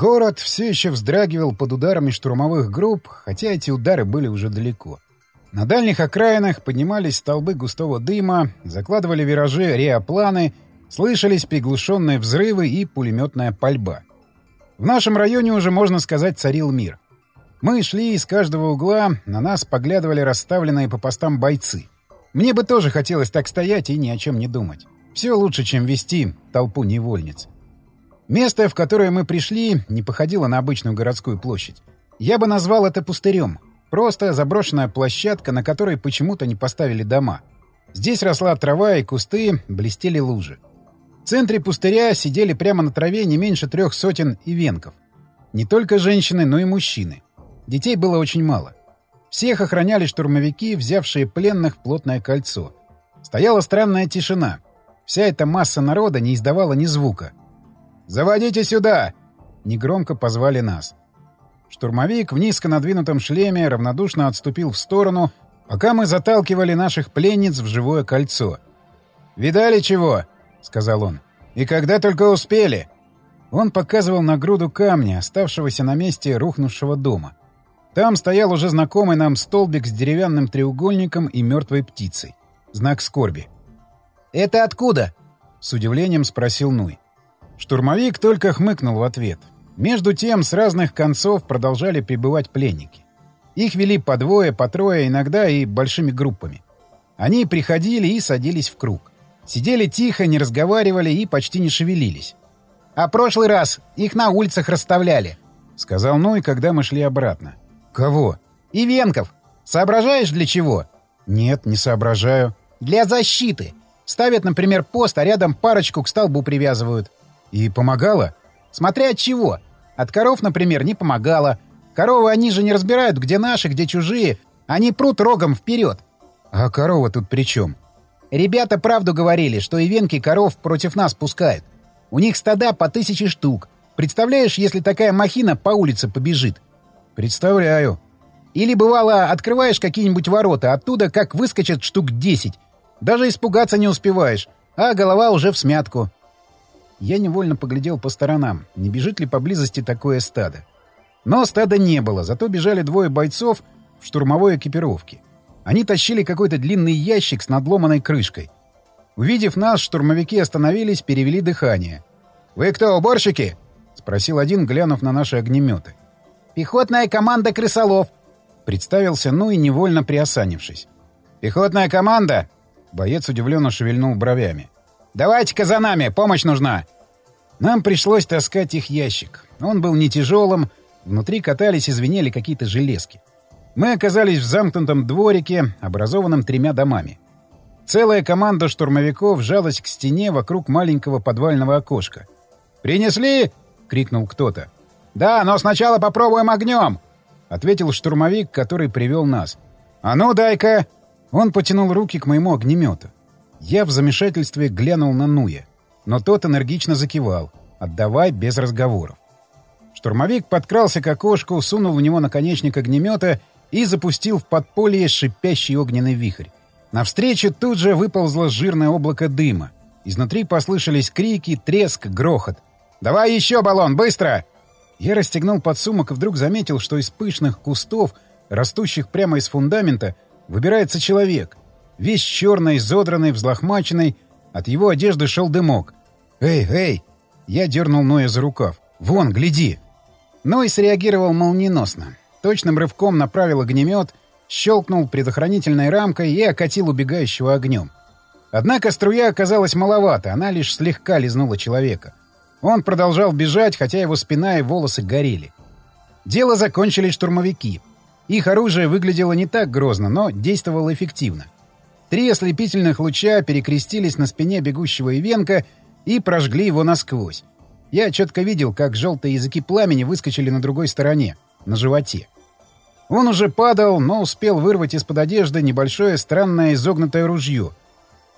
Город все еще вздрагивал под ударами штурмовых групп, хотя эти удары были уже далеко. На дальних окраинах поднимались столбы густого дыма, закладывали виражи реопланы, слышались приглушенные взрывы и пулеметная пальба. В нашем районе уже, можно сказать, царил мир. Мы шли из каждого угла, на нас поглядывали расставленные по постам бойцы. Мне бы тоже хотелось так стоять и ни о чем не думать. Все лучше, чем вести толпу невольниц. Место, в которое мы пришли, не походило на обычную городскую площадь. Я бы назвал это пустырем. Просто заброшенная площадка, на которой почему-то не поставили дома. Здесь росла трава и кусты, блестели лужи. В центре пустыря сидели прямо на траве не меньше трех сотен ивенков. Не только женщины, но и мужчины. Детей было очень мало. Всех охраняли штурмовики, взявшие пленных в плотное кольцо. Стояла странная тишина. Вся эта масса народа не издавала ни звука. «Заводите сюда!» — негромко позвали нас. Штурмовик в низко надвинутом шлеме равнодушно отступил в сторону, пока мы заталкивали наших пленниц в живое кольцо. «Видали чего?» — сказал он. «И когда только успели!» Он показывал на груду камня, оставшегося на месте рухнувшего дома. Там стоял уже знакомый нам столбик с деревянным треугольником и мертвой птицей. Знак скорби. «Это откуда?» — с удивлением спросил Нуй. Штурмовик только хмыкнул в ответ. Между тем с разных концов продолжали прибывать пленники. Их вели по двое, по трое, иногда и большими группами. Они приходили и садились в круг. Сидели тихо, не разговаривали и почти не шевелились. «А прошлый раз их на улицах расставляли», — сказал Ной, когда мы шли обратно. «Кого?» «Ивенков. Соображаешь, для чего?» «Нет, не соображаю». «Для защиты. Ставят, например, пост, а рядом парочку к столбу привязывают. И помогала? Смотря от чего. От коров, например, не помогала. Коровы они же не разбирают, где наши, где чужие. Они прут рогом вперед. А корова тут при чем? Ребята правду говорили, что и венки коров против нас пускают. У них стада по тысяче штук. Представляешь, если такая махина по улице побежит? Представляю. Или, бывало, открываешь какие-нибудь ворота, оттуда как выскочат штук десять. Даже испугаться не успеваешь, а голова уже в смятку. Я невольно поглядел по сторонам, не бежит ли поблизости такое стадо. Но стада не было, зато бежали двое бойцов в штурмовой экипировке. Они тащили какой-то длинный ящик с надломанной крышкой. Увидев нас, штурмовики остановились, перевели дыхание. «Вы кто, уборщики?» — спросил один, глянув на наши огнеметы. «Пехотная команда крысолов», — представился, ну и невольно приосанившись. «Пехотная команда?» — боец удивленно шевельнул бровями. «Давайте-ка за нами, помощь нужна!» Нам пришлось таскать их ящик. Он был не тяжелым, внутри катались и звенели какие-то железки. Мы оказались в замкнутом дворике, образованном тремя домами. Целая команда штурмовиков жалась к стене вокруг маленького подвального окошка. «Принесли?» — крикнул кто-то. «Да, но сначала попробуем огнем!» — ответил штурмовик, который привел нас. «А ну, дай-ка!» Он потянул руки к моему огнемету. Я в замешательстве глянул на Нуя, но тот энергично закивал. «Отдавай без разговоров». Штурмовик подкрался к окошку, сунул в него наконечник огнемета и запустил в подполье шипящий огненный вихрь. Навстречу тут же выползло жирное облако дыма. Изнутри послышались крики, треск, грохот. «Давай еще баллон, быстро!» Я расстегнул подсумок и вдруг заметил, что из пышных кустов, растущих прямо из фундамента, выбирается человек. Весь черный, изодранный, взлохмаченный. От его одежды шел дымок. «Эй, эй!» Я дернул Ноя за рукав. «Вон, гляди!» Ной среагировал молниеносно. Точным рывком направил огнемет, щелкнул предохранительной рамкой и окатил убегающего огнем. Однако струя оказалась маловато, она лишь слегка лизнула человека. Он продолжал бежать, хотя его спина и волосы горели. Дело закончили штурмовики. Их оружие выглядело не так грозно, но действовало эффективно. Три ослепительных луча перекрестились на спине бегущего Ивенка и прожгли его насквозь. Я четко видел, как желтые языки пламени выскочили на другой стороне, на животе. Он уже падал, но успел вырвать из-под одежды небольшое странное изогнутое ружье.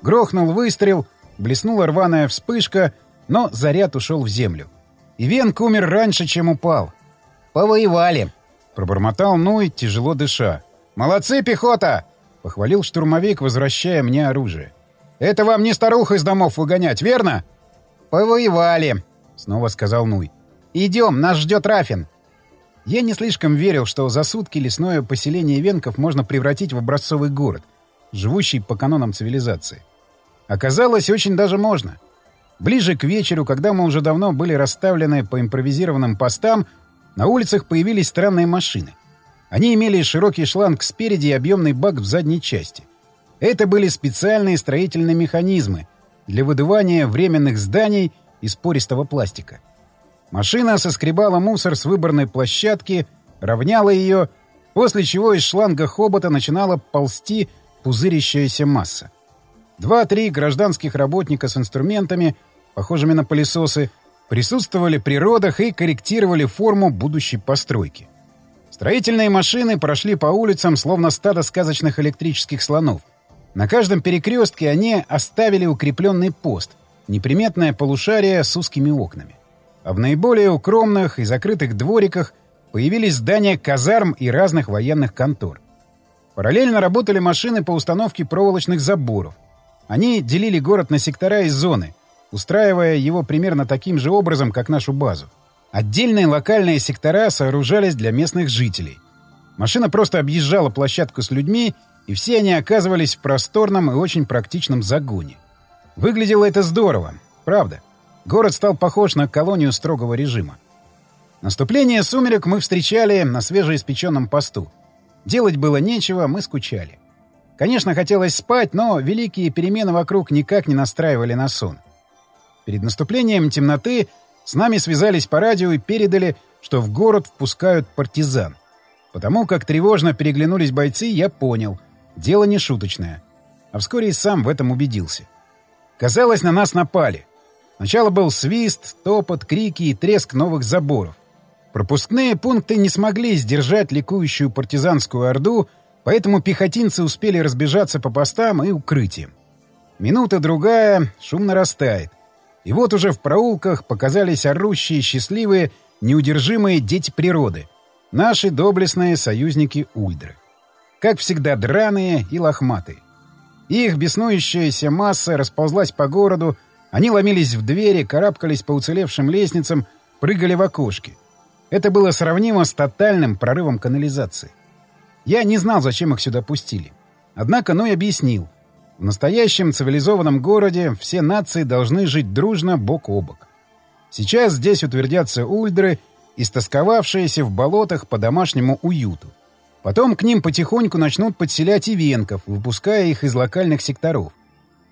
Грохнул выстрел, блеснула рваная вспышка, но заряд ушел в землю. Ивенк умер раньше, чем упал. «Повоевали!» — пробормотал Нуй, тяжело дыша. «Молодцы, пехота!» — похвалил штурмовик, возвращая мне оружие. «Это вам не старух из домов выгонять, верно?» «Повоевали», — снова сказал Нуй. «Идем, нас ждет Рафин!» Я не слишком верил, что за сутки лесное поселение венков можно превратить в образцовый город, живущий по канонам цивилизации. Оказалось, очень даже можно. Ближе к вечеру, когда мы уже давно были расставлены по импровизированным постам, на улицах появились странные машины. Они имели широкий шланг спереди и объемный бак в задней части. Это были специальные строительные механизмы для выдувания временных зданий из пористого пластика. Машина соскребала мусор с выборной площадки, равняла ее, после чего из шланга хобота начинала ползти пузырящаяся масса. Два-три гражданских работника с инструментами, похожими на пылесосы, присутствовали при родах и корректировали форму будущей постройки. Строительные машины прошли по улицам, словно стадо сказочных электрических слонов. На каждом перекрестке они оставили укрепленный пост, неприметное полушарие с узкими окнами. А в наиболее укромных и закрытых двориках появились здания казарм и разных военных контор. Параллельно работали машины по установке проволочных заборов. Они делили город на сектора и зоны, устраивая его примерно таким же образом, как нашу базу. Отдельные локальные сектора сооружались для местных жителей. Машина просто объезжала площадку с людьми, и все они оказывались в просторном и очень практичном загоне. Выглядело это здорово, правда. Город стал похож на колонию строгого режима. Наступление сумерек мы встречали на свежеиспеченном посту. Делать было нечего, мы скучали. Конечно, хотелось спать, но великие перемены вокруг никак не настраивали на сон. Перед наступлением темноты с нами связались по радио и передали, что в город впускают партизан. Потому как тревожно переглянулись бойцы, я понял — дело не шуточное. А вскоре и сам в этом убедился. Казалось, на нас напали — Сначала был свист, топот, крики и треск новых заборов. Пропускные пункты не смогли сдержать ликующую партизанскую орду, поэтому пехотинцы успели разбежаться по постам и укрытиям. Минута-другая, шум нарастает. И вот уже в проулках показались орущие, счастливые, неудержимые дети природы. Наши доблестные союзники Ульдры. Как всегда, драные и лохматые. Их беснующаяся масса расползлась по городу, они ломились в двери, карабкались по уцелевшим лестницам, прыгали в окошки. Это было сравнимо с тотальным прорывом канализации. Я не знал, зачем их сюда пустили. Однако Ной объяснил. В настоящем цивилизованном городе все нации должны жить дружно бок о бок. Сейчас здесь утвердятся ульдры, истосковавшиеся в болотах по домашнему уюту. Потом к ним потихоньку начнут подселять и венков, выпуская их из локальных секторов.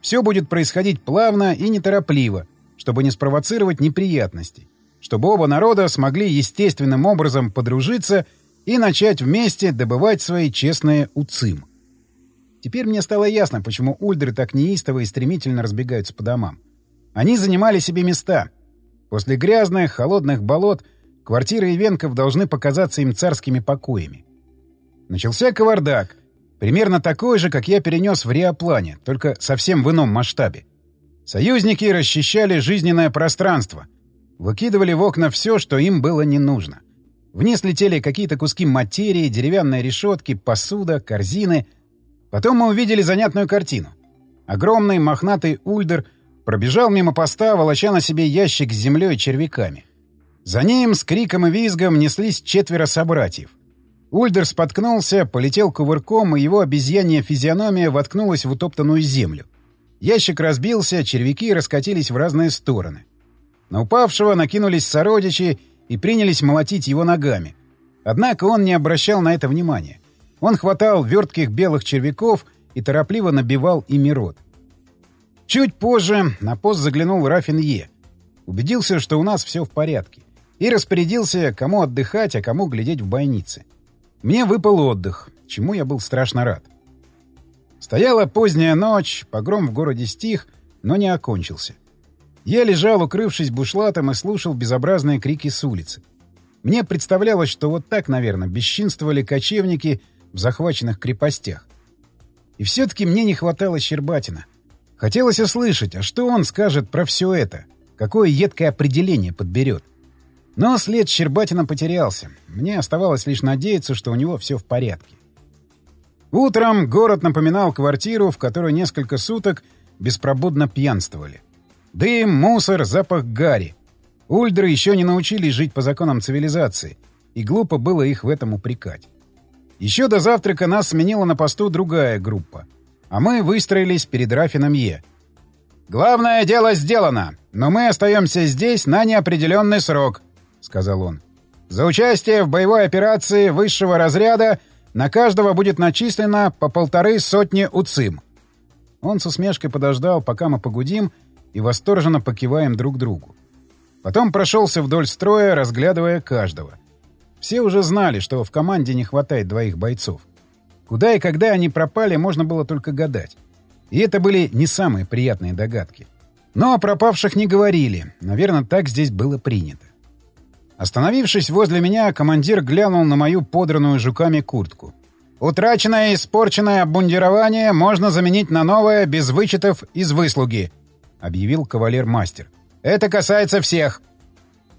Все будет происходить плавно и неторопливо, чтобы не спровоцировать неприятностей, чтобы оба народа смогли естественным образом подружиться и начать вместе добывать свои честные уцим. Теперь мне стало ясно, почему ульдры так неистово и стремительно разбегаются по домам. Они занимали себе места. После грязных, холодных болот квартиры ивенков должны показаться им царскими покоями. Начался кавардак, Примерно такой же, как я перенес в Риоплане, только совсем в ином масштабе. Союзники расчищали жизненное пространство. Выкидывали в окна все, что им было не нужно. Вниз летели какие-то куски материи, деревянные решетки, посуда, корзины. Потом мы увидели занятную картину. Огромный мохнатый ульдер пробежал мимо поста, волоча на себе ящик с землей и червяками. За ним с криком и визгом неслись четверо собратьев. Ульдер споткнулся, полетел кувырком, и его обезьянья физиономия воткнулась в утоптанную землю. Ящик разбился, червяки раскатились в разные стороны. На упавшего накинулись сородичи и принялись молотить его ногами. Однако он не обращал на это внимания. Он хватал вертких белых червяков и торопливо набивал ими рот. Чуть позже на пост заглянул Рафин Е. Убедился, что у нас все в порядке. И распорядился, кому отдыхать, а кому глядеть в бойнице. Мне выпал отдых, чему я был страшно рад. Стояла поздняя ночь, погром в городе стих, но не окончился. Я лежал, укрывшись бушлатом, и слушал безобразные крики с улицы. Мне представлялось, что вот так, наверное, бесчинствовали кочевники в захваченных крепостях. И все-таки мне не хватало Щербатина. Хотелось услышать, а что он скажет про все это? Какое едкое определение подберет? Но след Щербатина потерялся. Мне оставалось лишь надеяться, что у него все в порядке. Утром город напоминал квартиру, в которой несколько суток беспробудно пьянствовали. Дым, мусор, запах гари. Ульдры еще не научились жить по законам цивилизации, и глупо было их в этом упрекать. Еще до завтрака нас сменила на посту другая группа, а мы выстроились перед Рафином Е. «Главное дело сделано, но мы остаемся здесь на неопределенный срок», — сказал он. «За участие в боевой операции высшего разряда на каждого будет начислено по полторы сотни уцим». Он с усмешкой подождал, пока мы погудим и восторженно покиваем друг другу. Потом прошелся вдоль строя, разглядывая каждого. Все уже знали, что в команде не хватает двоих бойцов. Куда и когда они пропали, можно было только гадать. И это были не самые приятные догадки. Но о пропавших не говорили. Наверное, так здесь было принято. Остановившись возле меня, командир глянул на мою подранную жуками куртку. «Утраченное и испорченное обмундирование можно заменить на новое без вычетов из выслуги», — объявил кавалер-мастер. «Это касается всех».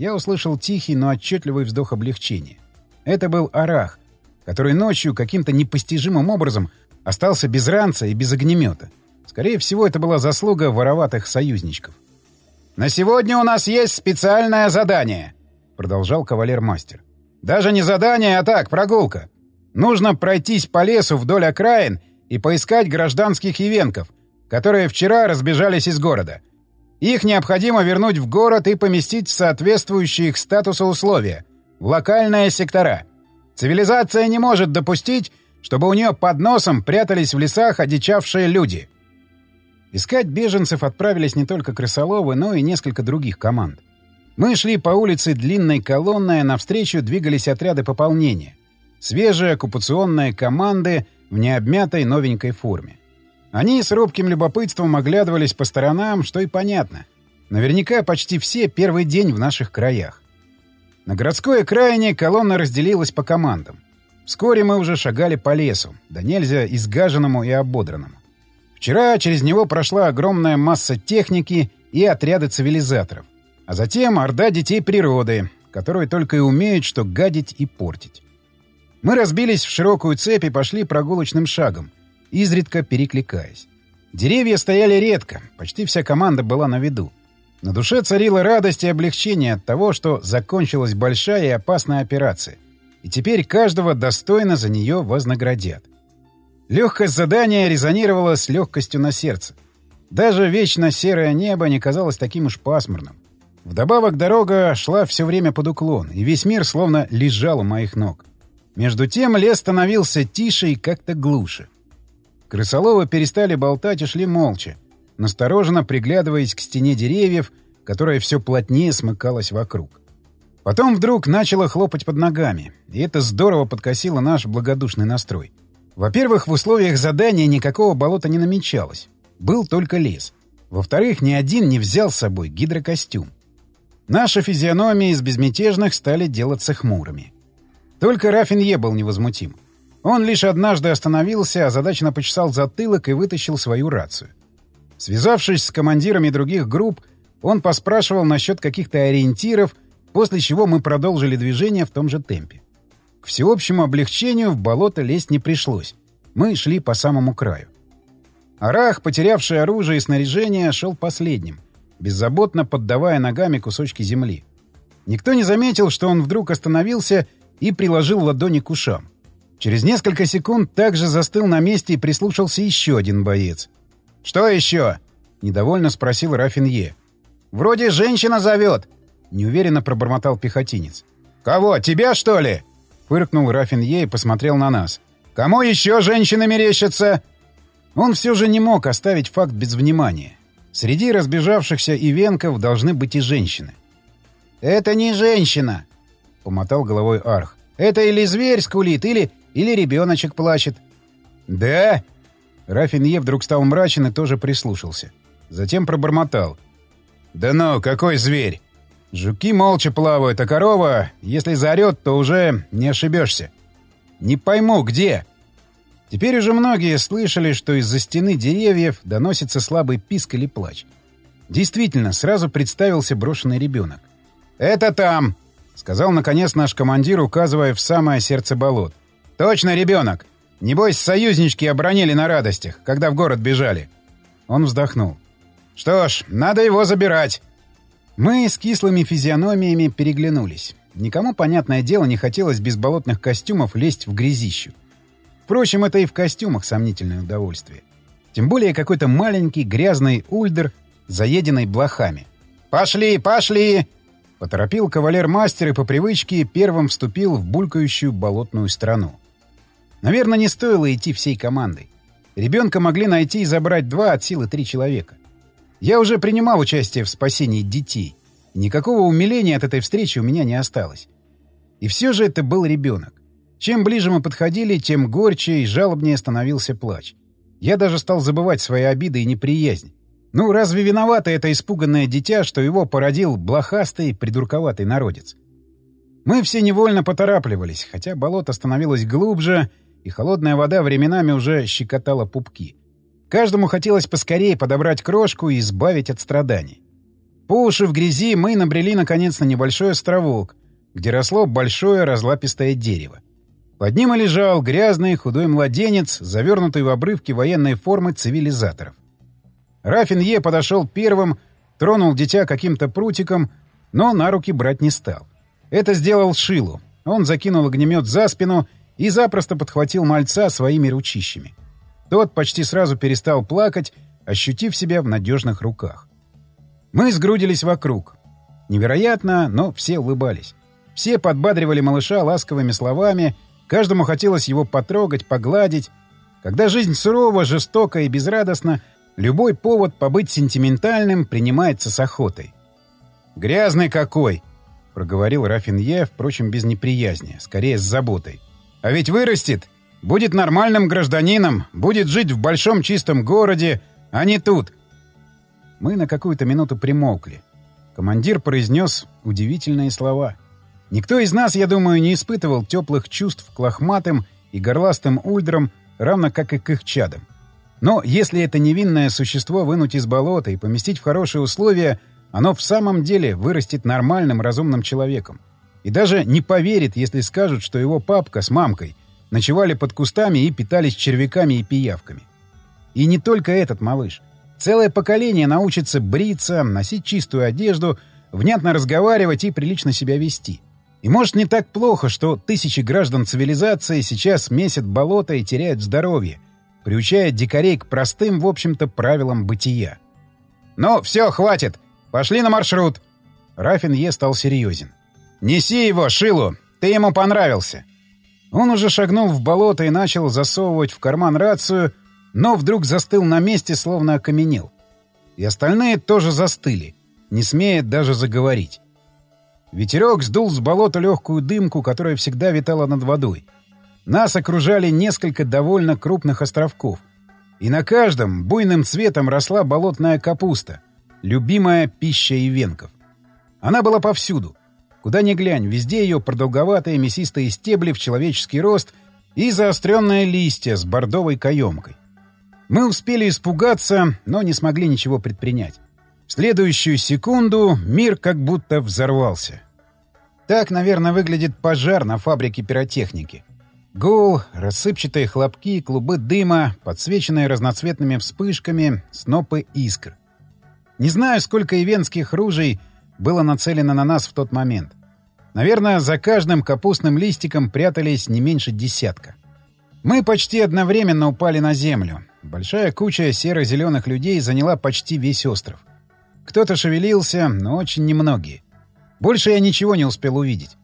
Я услышал тихий, но отчетливый вздох облегчения. Это был Арах, который ночью каким-то непостижимым образом остался без ранца и без огнемета. Скорее всего, это была заслуга вороватых союзничков. «На сегодня у нас есть специальное задание», — продолжал кавалер-мастер. «Даже не задание, а так, прогулка. Нужно пройтись по лесу вдоль окраин и поискать гражданских ивенков, которые вчера разбежались из города. Их необходимо вернуть в город и поместить в соответствующие их статусу условия, в локальные сектора. Цивилизация не может допустить, чтобы у нее под носом прятались в лесах одичавшие люди. Искать беженцев отправились не только крысоловы, но и несколько других команд. Мы шли по улице длинной колонной, а навстречу двигались отряды пополнения. Свежие оккупационные команды в необмятой новенькой форме. Они с робким любопытством оглядывались по сторонам, что и понятно. Наверняка почти все первый день в наших краях. На городской окраине колонна разделилась по командам. Вскоре мы уже шагали по лесу, да нельзя изгаженному и ободранному. Вчера через него прошла огромная масса техники и отряды цивилизаторов. А затем орда детей природы, которые только и умеют что гадить и портить. Мы разбились в широкую цепь и пошли прогулочным шагом, изредка перекликаясь. Деревья стояли редко, почти вся команда была на виду. На душе царила радость и облегчение от того, что закончилась большая и опасная операция, и теперь каждого достойно за нее вознаградят. Легкость задания резонировала с легкостью на сердце. Даже вечно серое небо не казалось таким уж пасмурным. Вдобавок дорога шла все время под уклон, и весь мир словно лежал у моих ног. Между тем лес становился тише и как-то глуше. Крысоловы перестали болтать и шли молча, настороженно приглядываясь к стене деревьев, которая все плотнее смыкалась вокруг. Потом вдруг начало хлопать под ногами, и это здорово подкосило наш благодушный настрой. Во-первых, в условиях задания никакого болота не намечалось. Был только лес. Во-вторых, ни один не взял с собой гидрокостюм. Наши физиономии из безмятежных стали делаться хмурыми. Только Рафинье был невозмутим. Он лишь однажды остановился, озадаченно почесал затылок и вытащил свою рацию. Связавшись с командирами других групп, он поспрашивал насчет каких-то ориентиров, после чего мы продолжили движение в том же темпе. К всеобщему облегчению в болото лезть не пришлось. Мы шли по самому краю. Арах, потерявший оружие и снаряжение, шел последним, беззаботно поддавая ногами кусочки земли. Никто не заметил, что он вдруг остановился и приложил ладони к ушам. Через несколько секунд также застыл на месте и прислушался еще один боец. «Что еще?» — недовольно спросил Рафинье. «Вроде женщина зовет!» — неуверенно пробормотал пехотинец. «Кого, тебя, что ли?» — фыркнул Рафинье и посмотрел на нас. «Кому еще женщины мерещатся?» Он все же не мог оставить факт без внимания. Среди разбежавшихся ивенков должны быть и женщины. «Это не женщина!» — помотал головой Арх. «Это или зверь скулит, или... или ребеночек плачет». «Да?» Рафинье вдруг стал мрачен и тоже прислушался. Затем пробормотал. «Да ну, какой зверь? Жуки молча плавают, а корова, если заорет, то уже не ошибешься. Не пойму, где?» Теперь уже многие слышали, что из-за стены деревьев доносится слабый писк или плач. Действительно, сразу представился брошенный ребенок. «Это там!» — сказал, наконец, наш командир, указывая в самое сердце болот. «Точно ребенок! Небось, союзнички обронили на радостях, когда в город бежали». Он вздохнул. «Что ж, надо его забирать». Мы с кислыми физиономиями переглянулись. Никому, понятное дело, не хотелось без болотных костюмов лезть в грязищу. Впрочем, это и в костюмах сомнительное удовольствие. Тем более какой-то маленький грязный ульдер, заеденный блохами. «Пошли, пошли!» Поторопил кавалер-мастер и по привычке первым вступил в булькающую болотную страну. Наверное, не стоило идти всей командой. Ребенка могли найти и забрать два от силы три человека. Я уже принимал участие в спасении детей. Никакого умиления от этой встречи у меня не осталось. И все же это был ребенок. Чем ближе мы подходили, тем горче и жалобнее становился плач. Я даже стал забывать свои обиды и неприязнь. Ну, разве виновато это испуганное дитя, что его породил блохастый, придурковатый народец? Мы все невольно поторапливались, хотя болото становилось глубже, и холодная вода временами уже щекотала пупки. Каждому хотелось поскорее подобрать крошку и избавить от страданий. По уши в грязи мы набрели наконец на небольшой островок, где росло большое разлапистое дерево. Под ним и лежал грязный худой младенец, завернутый в обрывки военной формы цивилизаторов. Рафин Е подошел первым, тронул дитя каким-то прутиком, но на руки брать не стал. Это сделал Шилу. Он закинул огнемет за спину и запросто подхватил мальца своими ручищами. Тот почти сразу перестал плакать, ощутив себя в надежных руках. Мы сгрудились вокруг. Невероятно, но все улыбались. Все подбадривали малыша ласковыми словами, каждому хотелось его потрогать, погладить. Когда жизнь сурова, жестока и безрадостна, Любой повод побыть сентиментальным принимается с охотой. «Грязный какой!» — проговорил Рафинье, впрочем, без неприязни, скорее с заботой. «А ведь вырастет! Будет нормальным гражданином, будет жить в большом чистом городе, а не тут!» Мы на какую-то минуту примолкли. Командир произнес удивительные слова. Никто из нас, я думаю, не испытывал теплых чувств к лохматым и горластым ульдрам, равно как и к их чадам. Но если это невинное существо вынуть из болота и поместить в хорошие условия, оно в самом деле вырастет нормальным, разумным человеком. И даже не поверит, если скажут, что его папка с мамкой ночевали под кустами и питались червяками и пиявками. И не только этот малыш. Целое поколение научится бриться, носить чистую одежду, внятно разговаривать и прилично себя вести. И может не так плохо, что тысячи граждан цивилизации сейчас месят болото и теряют здоровье — приучая дикарей к простым, в общем-то, правилам бытия. «Ну, все, хватит! Пошли на маршрут!» Рафин Е стал серьезен. «Неси его, Шилу! Ты ему понравился!» Он уже шагнул в болото и начал засовывать в карман рацию, но вдруг застыл на месте, словно окаменел. И остальные тоже застыли, не смея даже заговорить. Ветерок сдул с болота легкую дымку, которая всегда витала над водой — нас окружали несколько довольно крупных островков. И на каждом буйным цветом росла болотная капуста, любимая пища ивенков. Она была повсюду. Куда ни глянь, везде ее продолговатые мясистые стебли в человеческий рост и заостренные листья с бордовой каемкой. Мы успели испугаться, но не смогли ничего предпринять. В следующую секунду мир как будто взорвался. Так, наверное, выглядит пожар на фабрике пиротехники. Гул, рассыпчатые хлопки, клубы дыма, подсвеченные разноцветными вспышками, снопы искр. Не знаю, сколько ивенских ружей было нацелено на нас в тот момент. Наверное, за каждым капустным листиком прятались не меньше десятка. Мы почти одновременно упали на землю. Большая куча серо-зеленых людей заняла почти весь остров. Кто-то шевелился, но очень немногие. Больше я ничего не успел увидеть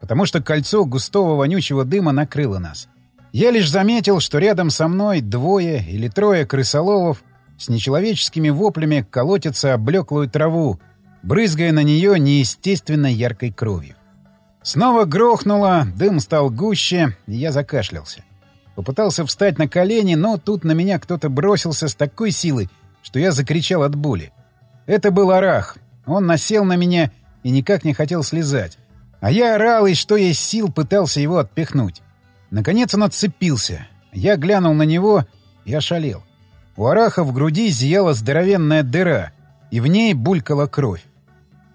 потому что кольцо густого вонючего дыма накрыло нас. Я лишь заметил, что рядом со мной двое или трое крысоловов с нечеловеческими воплями колотятся об блеклую траву, брызгая на нее неестественно яркой кровью. Снова грохнуло, дым стал гуще, и я закашлялся. Попытался встать на колени, но тут на меня кто-то бросился с такой силой, что я закричал от боли. Это был Арах. Он насел на меня и никак не хотел слезать. А я орал и что есть сил пытался его отпихнуть. Наконец он отцепился. Я глянул на него и ошалел. У Араха в груди зияла здоровенная дыра, и в ней булькала кровь.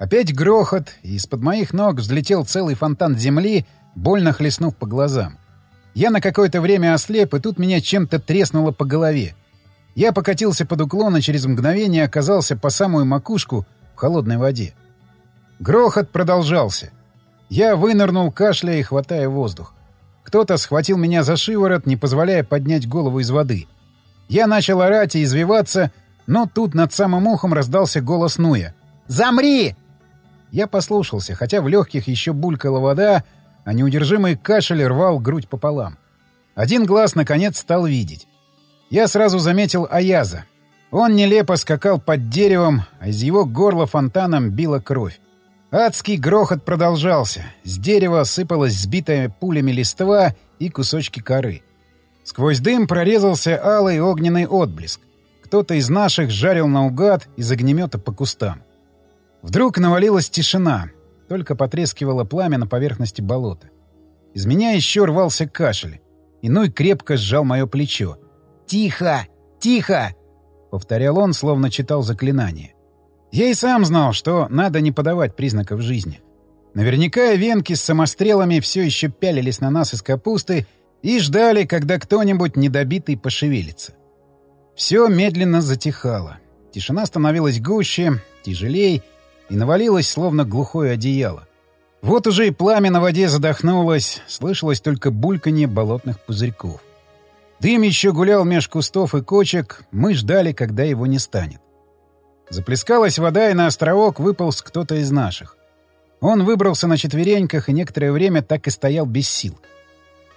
Опять грохот, и из-под моих ног взлетел целый фонтан земли, больно хлестнув по глазам. Я на какое-то время ослеп, и тут меня чем-то треснуло по голове. Я покатился под уклон и через мгновение оказался по самую макушку в холодной воде. Грохот продолжался. Я вынырнул, кашляя и хватая воздух. Кто-то схватил меня за шиворот, не позволяя поднять голову из воды. Я начал орать и извиваться, но тут над самым ухом раздался голос Нуя. «Замри!» Я послушался, хотя в легких еще булькала вода, а неудержимый кашель рвал грудь пополам. Один глаз, наконец, стал видеть. Я сразу заметил Аяза. Он нелепо скакал под деревом, а из его горла фонтаном била кровь. Адский грохот продолжался. С дерева сыпалась сбитая пулями листва и кусочки коры. Сквозь дым прорезался алый огненный отблеск. Кто-то из наших жарил наугад из огнемета по кустам. Вдруг навалилась тишина. Только потрескивало пламя на поверхности болота. Из меня еще рвался кашель. Иной крепко сжал мое плечо. «Тихо! Тихо!» — повторял он, словно читал заклинание. Я и сам знал, что надо не подавать признаков жизни. Наверняка венки с самострелами все еще пялились на нас из капусты и ждали, когда кто-нибудь недобитый пошевелится. Все медленно затихало. Тишина становилась гуще, тяжелей и навалилась, словно глухое одеяло. Вот уже и пламя на воде задохнулось, слышалось только бульканье болотных пузырьков. Дым еще гулял меж кустов и кочек, мы ждали, когда его не станет. Заплескалась вода, и на островок выполз кто-то из наших. Он выбрался на четвереньках и некоторое время так и стоял без сил.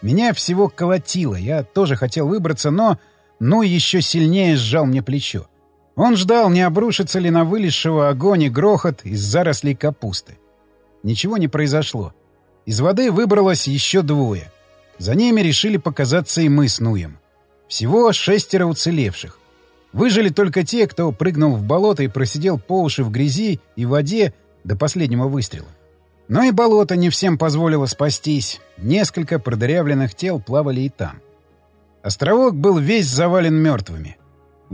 Меня всего колотило, я тоже хотел выбраться, но ну еще сильнее сжал мне плечо. Он ждал, не обрушится ли на вылезшего огонь и грохот из зарослей капусты. Ничего не произошло. Из воды выбралось еще двое. За ними решили показаться и мы с Нуем. Всего шестеро уцелевших. Выжили только те, кто прыгнул в болото и просидел по уши в грязи и воде до последнего выстрела. Но и болото не всем позволило спастись. Несколько продырявленных тел плавали и там. Островок был весь завален мертвыми.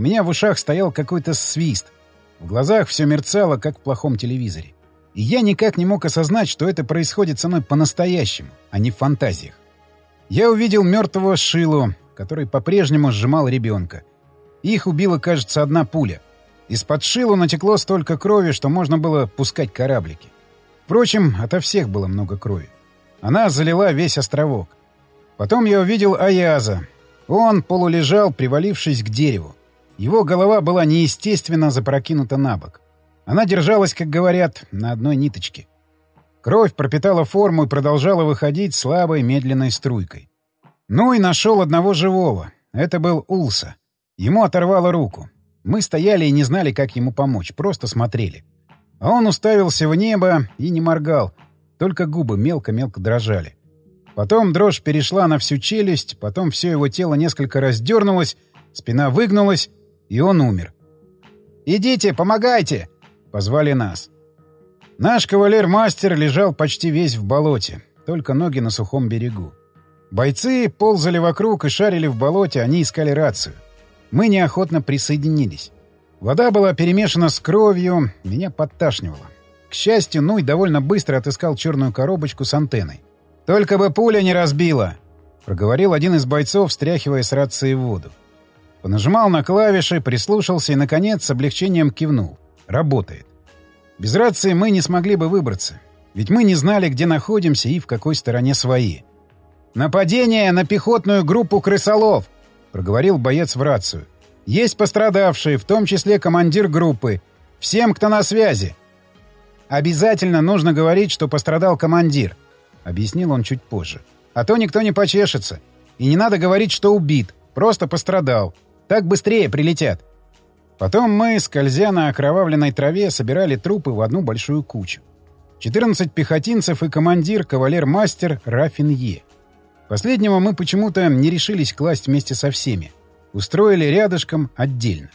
У меня в ушах стоял какой-то свист. В глазах все мерцало, как в плохом телевизоре. И я никак не мог осознать, что это происходит со мной по-настоящему, а не в фантазиях. Я увидел мертвого Шилу, который по-прежнему сжимал ребенка. Их убила, кажется, одна пуля. Из-под шилу натекло столько крови, что можно было пускать кораблики. Впрочем, ото всех было много крови. Она залила весь островок. Потом я увидел Аяза. Он полулежал, привалившись к дереву. Его голова была неестественно запрокинута на бок. Она держалась, как говорят, на одной ниточке. Кровь пропитала форму и продолжала выходить слабой медленной струйкой. Ну и нашел одного живого. Это был Улса. Ему оторвало руку. Мы стояли и не знали, как ему помочь, просто смотрели. А он уставился в небо и не моргал, только губы мелко-мелко дрожали. Потом дрожь перешла на всю челюсть, потом все его тело несколько раз дернулось, спина выгнулась, и он умер. «Идите, помогайте!» — позвали нас. Наш кавалер-мастер лежал почти весь в болоте, только ноги на сухом берегу. Бойцы ползали вокруг и шарили в болоте, они искали рацию. Мы неохотно присоединились. Вода была перемешана с кровью, меня подташнивало. К счастью, Нуй довольно быстро отыскал черную коробочку с антенной. «Только бы пуля не разбила!» — проговорил один из бойцов, встряхивая с рации в воду. Понажимал на клавиши, прислушался и, наконец, с облегчением кивнул. «Работает». Без рации мы не смогли бы выбраться. Ведь мы не знали, где находимся и в какой стороне свои. «Нападение на пехотную группу крысолов!» — проговорил боец в рацию. «Есть пострадавшие, в том числе командир группы. Всем, кто на связи!» «Обязательно нужно говорить, что пострадал командир», — объяснил он чуть позже. «А то никто не почешется. И не надо говорить, что убит. Просто пострадал. Так быстрее прилетят». Потом мы, скользя на окровавленной траве, собирали трупы в одну большую кучу. 14 пехотинцев и командир, кавалер-мастер Рафин Е. Последнего мы почему-то не решились класть вместе со всеми. Устроили рядышком отдельно.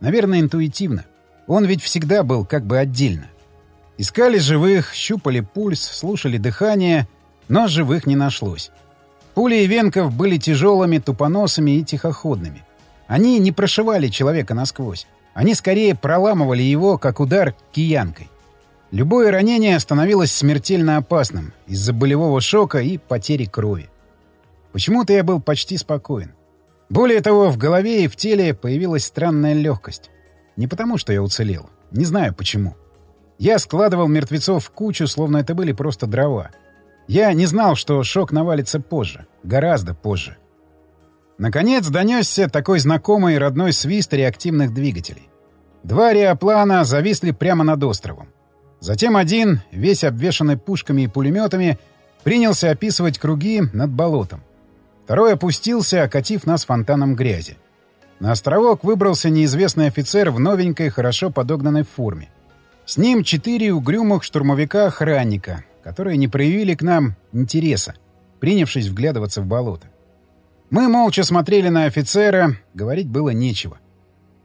Наверное, интуитивно. Он ведь всегда был как бы отдельно. Искали живых, щупали пульс, слушали дыхание, но живых не нашлось. Пули и венков были тяжелыми, тупоносыми и тихоходными. Они не прошивали человека насквозь. Они скорее проламывали его, как удар киянкой. Любое ранение становилось смертельно опасным из-за болевого шока и потери крови. Почему-то я был почти спокоен. Более того, в голове и в теле появилась странная легкость. Не потому, что я уцелел. Не знаю, почему. Я складывал мертвецов в кучу, словно это были просто дрова. Я не знал, что шок навалится позже. Гораздо позже. Наконец донесся такой знакомый родной свист реактивных двигателей. Два реоплана зависли прямо над островом. Затем один, весь обвешанный пушками и пулеметами, принялся описывать круги над болотом. Второй опустился, окатив нас фонтаном грязи. На островок выбрался неизвестный офицер в новенькой, хорошо подогнанной форме. С ним четыре угрюмых штурмовика-охранника, которые не проявили к нам интереса, принявшись вглядываться в болото. Мы молча смотрели на офицера, говорить было нечего.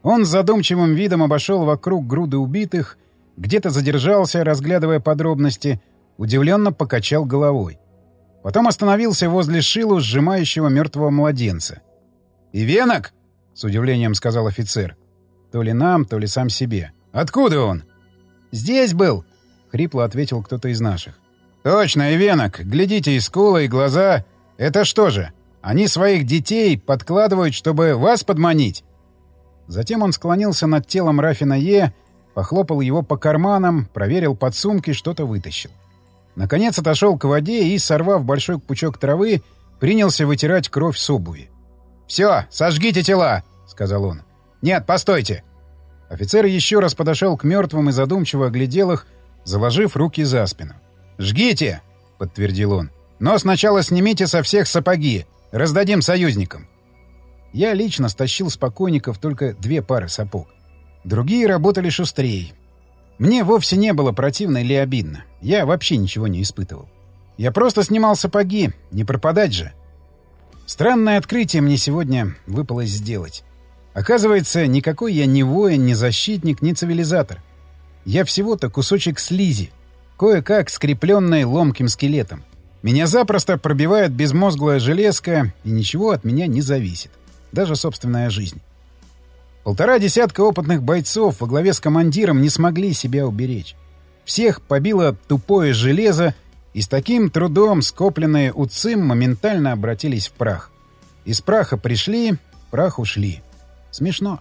Он с задумчивым видом обошел вокруг груды убитых, где-то задержался, разглядывая подробности, удивленно покачал головой. Потом остановился возле Шилу, сжимающего мертвого младенца. «И венок?» — с удивлением сказал офицер. То ли нам, то ли сам себе. «Откуда он?» «Здесь был!» — хрипло ответил кто-то из наших. «Точно, и венок. Глядите, и скулы, и глаза. Это что же, они своих детей подкладывают, чтобы вас подманить?» Затем он склонился над телом Рафина Е, похлопал его по карманам, проверил подсумки, что-то вытащил. Наконец отошел к воде и, сорвав большой пучок травы, принялся вытирать кровь с обуви. «Все, сожгите тела!» — сказал он. «Нет, постойте!» Офицер еще раз подошел к мертвым и задумчиво оглядел их, заложив руки за спину. «Жгите!» — подтвердил он. «Но сначала снимите со всех сапоги. Раздадим союзникам». Я лично стащил с покойников только две пары сапог. Другие работали шустрее. Мне вовсе не было противно или обидно. Я вообще ничего не испытывал. Я просто снимал сапоги, не пропадать же. Странное открытие мне сегодня выпало сделать. Оказывается, никакой я не воин, не защитник, не цивилизатор. Я всего-то кусочек слизи, кое-как скрепленный ломким скелетом. Меня запросто пробивает безмозглая железка, и ничего от меня не зависит. Даже собственная жизнь. Полтора десятка опытных бойцов во главе с командиром не смогли себя уберечь. Всех побило тупое железо, и с таким трудом скопленные УЦИМ моментально обратились в прах. Из праха пришли, прах ушли. Смешно.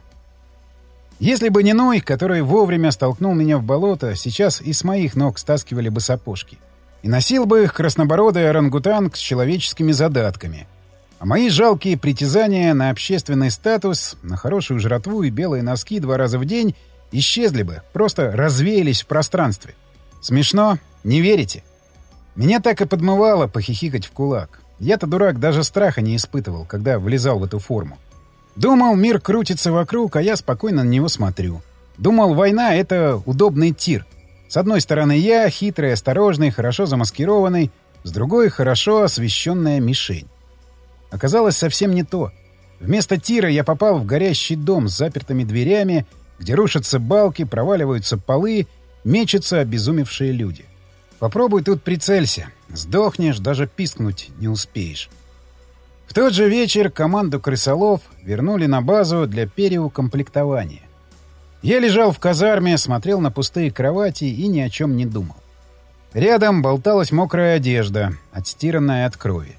Если бы не Ной, который вовремя столкнул меня в болото, сейчас и с моих ног стаскивали бы сапожки. И носил бы их краснобородый орангутанг с человеческими задатками. А мои жалкие притязания на общественный статус, на хорошую жратву и белые носки два раза в день исчезли бы, просто развеялись в пространстве. Смешно? Не верите? Меня так и подмывало похихикать в кулак. Я-то дурак даже страха не испытывал, когда влезал в эту форму. Думал, мир крутится вокруг, а я спокойно на него смотрю. Думал, война — это удобный тир. С одной стороны я, хитрый, осторожный, хорошо замаскированный, с другой — хорошо освещенная мишень. Оказалось совсем не то. Вместо тира я попал в горящий дом с запертыми дверями, где рушатся балки, проваливаются полы, мечутся обезумевшие люди. Попробуй тут прицелься. Сдохнешь, даже пискнуть не успеешь. В тот же вечер команду крысолов вернули на базу для переукомплектования. Я лежал в казарме, смотрел на пустые кровати и ни о чем не думал. Рядом болталась мокрая одежда, отстиранная от крови.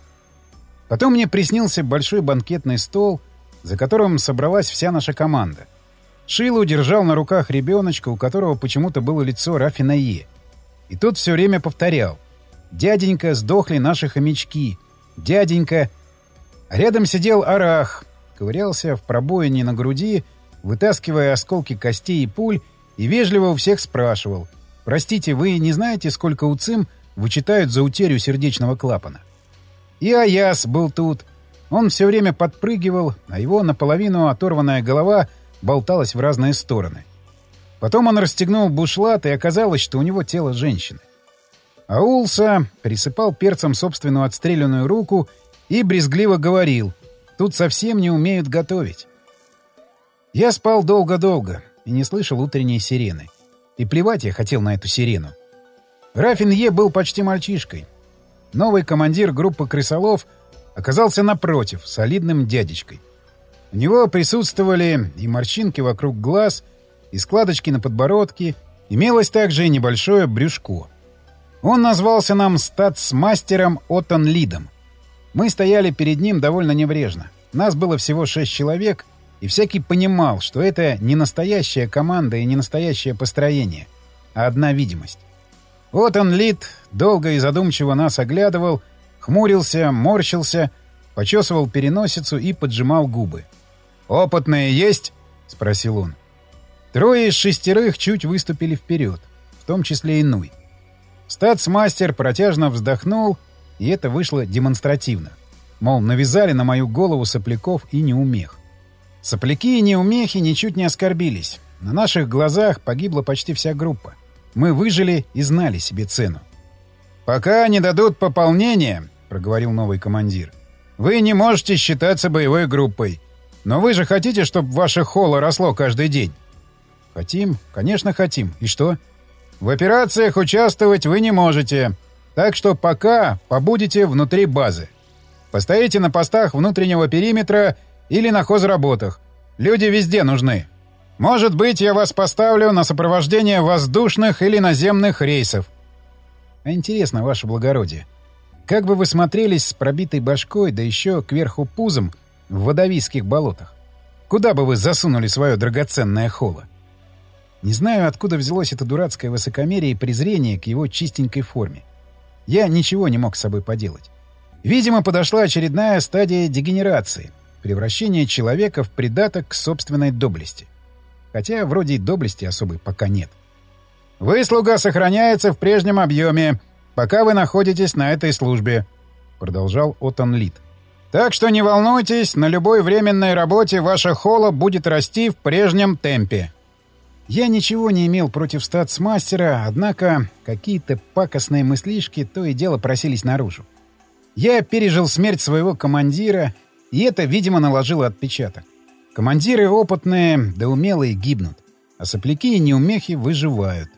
Потом мне приснился большой банкетный стол, за которым собралась вся наша команда. Шилу держал на руках ребеночка, у которого почему-то было лицо Рафина Е. И тот все время повторял «Дяденька, сдохли наши хомячки! Дяденька, Рядом сидел Арах, ковырялся в пробоине на груди, вытаскивая осколки костей и пуль, и вежливо у всех спрашивал. «Простите, вы не знаете, сколько УЦИМ вычитают за утерю сердечного клапана?» И Аяс был тут. Он все время подпрыгивал, а его наполовину оторванная голова болталась в разные стороны. Потом он расстегнул бушлат, и оказалось, что у него тело женщины. Аулса присыпал перцем собственную отстрелянную руку и брезгливо говорил, тут совсем не умеют готовить. Я спал долго-долго и не слышал утренней сирены. И плевать я хотел на эту сирену. Рафин Е был почти мальчишкой. Новый командир группы крысолов оказался напротив, солидным дядечкой. У него присутствовали и морщинки вокруг глаз, и складочки на подбородке, имелось также и небольшое брюшко. Он назвался нам статс-мастером Оттон Лидом — мы стояли перед ним довольно неврежно. Нас было всего шесть человек, и всякий понимал, что это не настоящая команда и не настоящее построение. а одна видимость. Вот он, Лид, долго и задумчиво нас оглядывал, хмурился, морщился, почесывал переносицу и поджимал губы. «Опытные есть?» — спросил он. Трое из шестерых чуть выступили вперед, в том числе и Нуй. Статсмастер протяжно вздохнул, и это вышло демонстративно. Мол, навязали на мою голову сопляков и неумех. Сопляки и неумехи ничуть не оскорбились. На наших глазах погибла почти вся группа. Мы выжили и знали себе цену. «Пока не дадут пополнения», — проговорил новый командир, — «вы не можете считаться боевой группой. Но вы же хотите, чтобы ваше холо росло каждый день?» «Хотим, конечно, хотим. И что?» В операциях участвовать вы не можете, так что пока побудете внутри базы. Постоите на постах внутреннего периметра или на хозработах. Люди везде нужны. Может быть, я вас поставлю на сопровождение воздушных или наземных рейсов. А интересно, ваше благородие, как бы вы смотрелись с пробитой башкой, да еще кверху пузом, в водовийских болотах? Куда бы вы засунули свое драгоценное холо? Не знаю, откуда взялось это дурацкое высокомерие и презрение к его чистенькой форме. Я ничего не мог с собой поделать. Видимо, подошла очередная стадия дегенерации, превращение человека в придаток к собственной доблести. Хотя вроде и доблести особой пока нет. «Выслуга сохраняется в прежнем объеме, пока вы находитесь на этой службе», — продолжал Отон Лид. «Так что не волнуйтесь, на любой временной работе ваша холла будет расти в прежнем темпе». Я ничего не имел против статсмастера, однако какие-то пакостные мыслишки то и дело просились наружу. Я пережил смерть своего командира, и это, видимо, наложило отпечаток. Командиры опытные да умелые гибнут, а сопляки и неумехи выживают.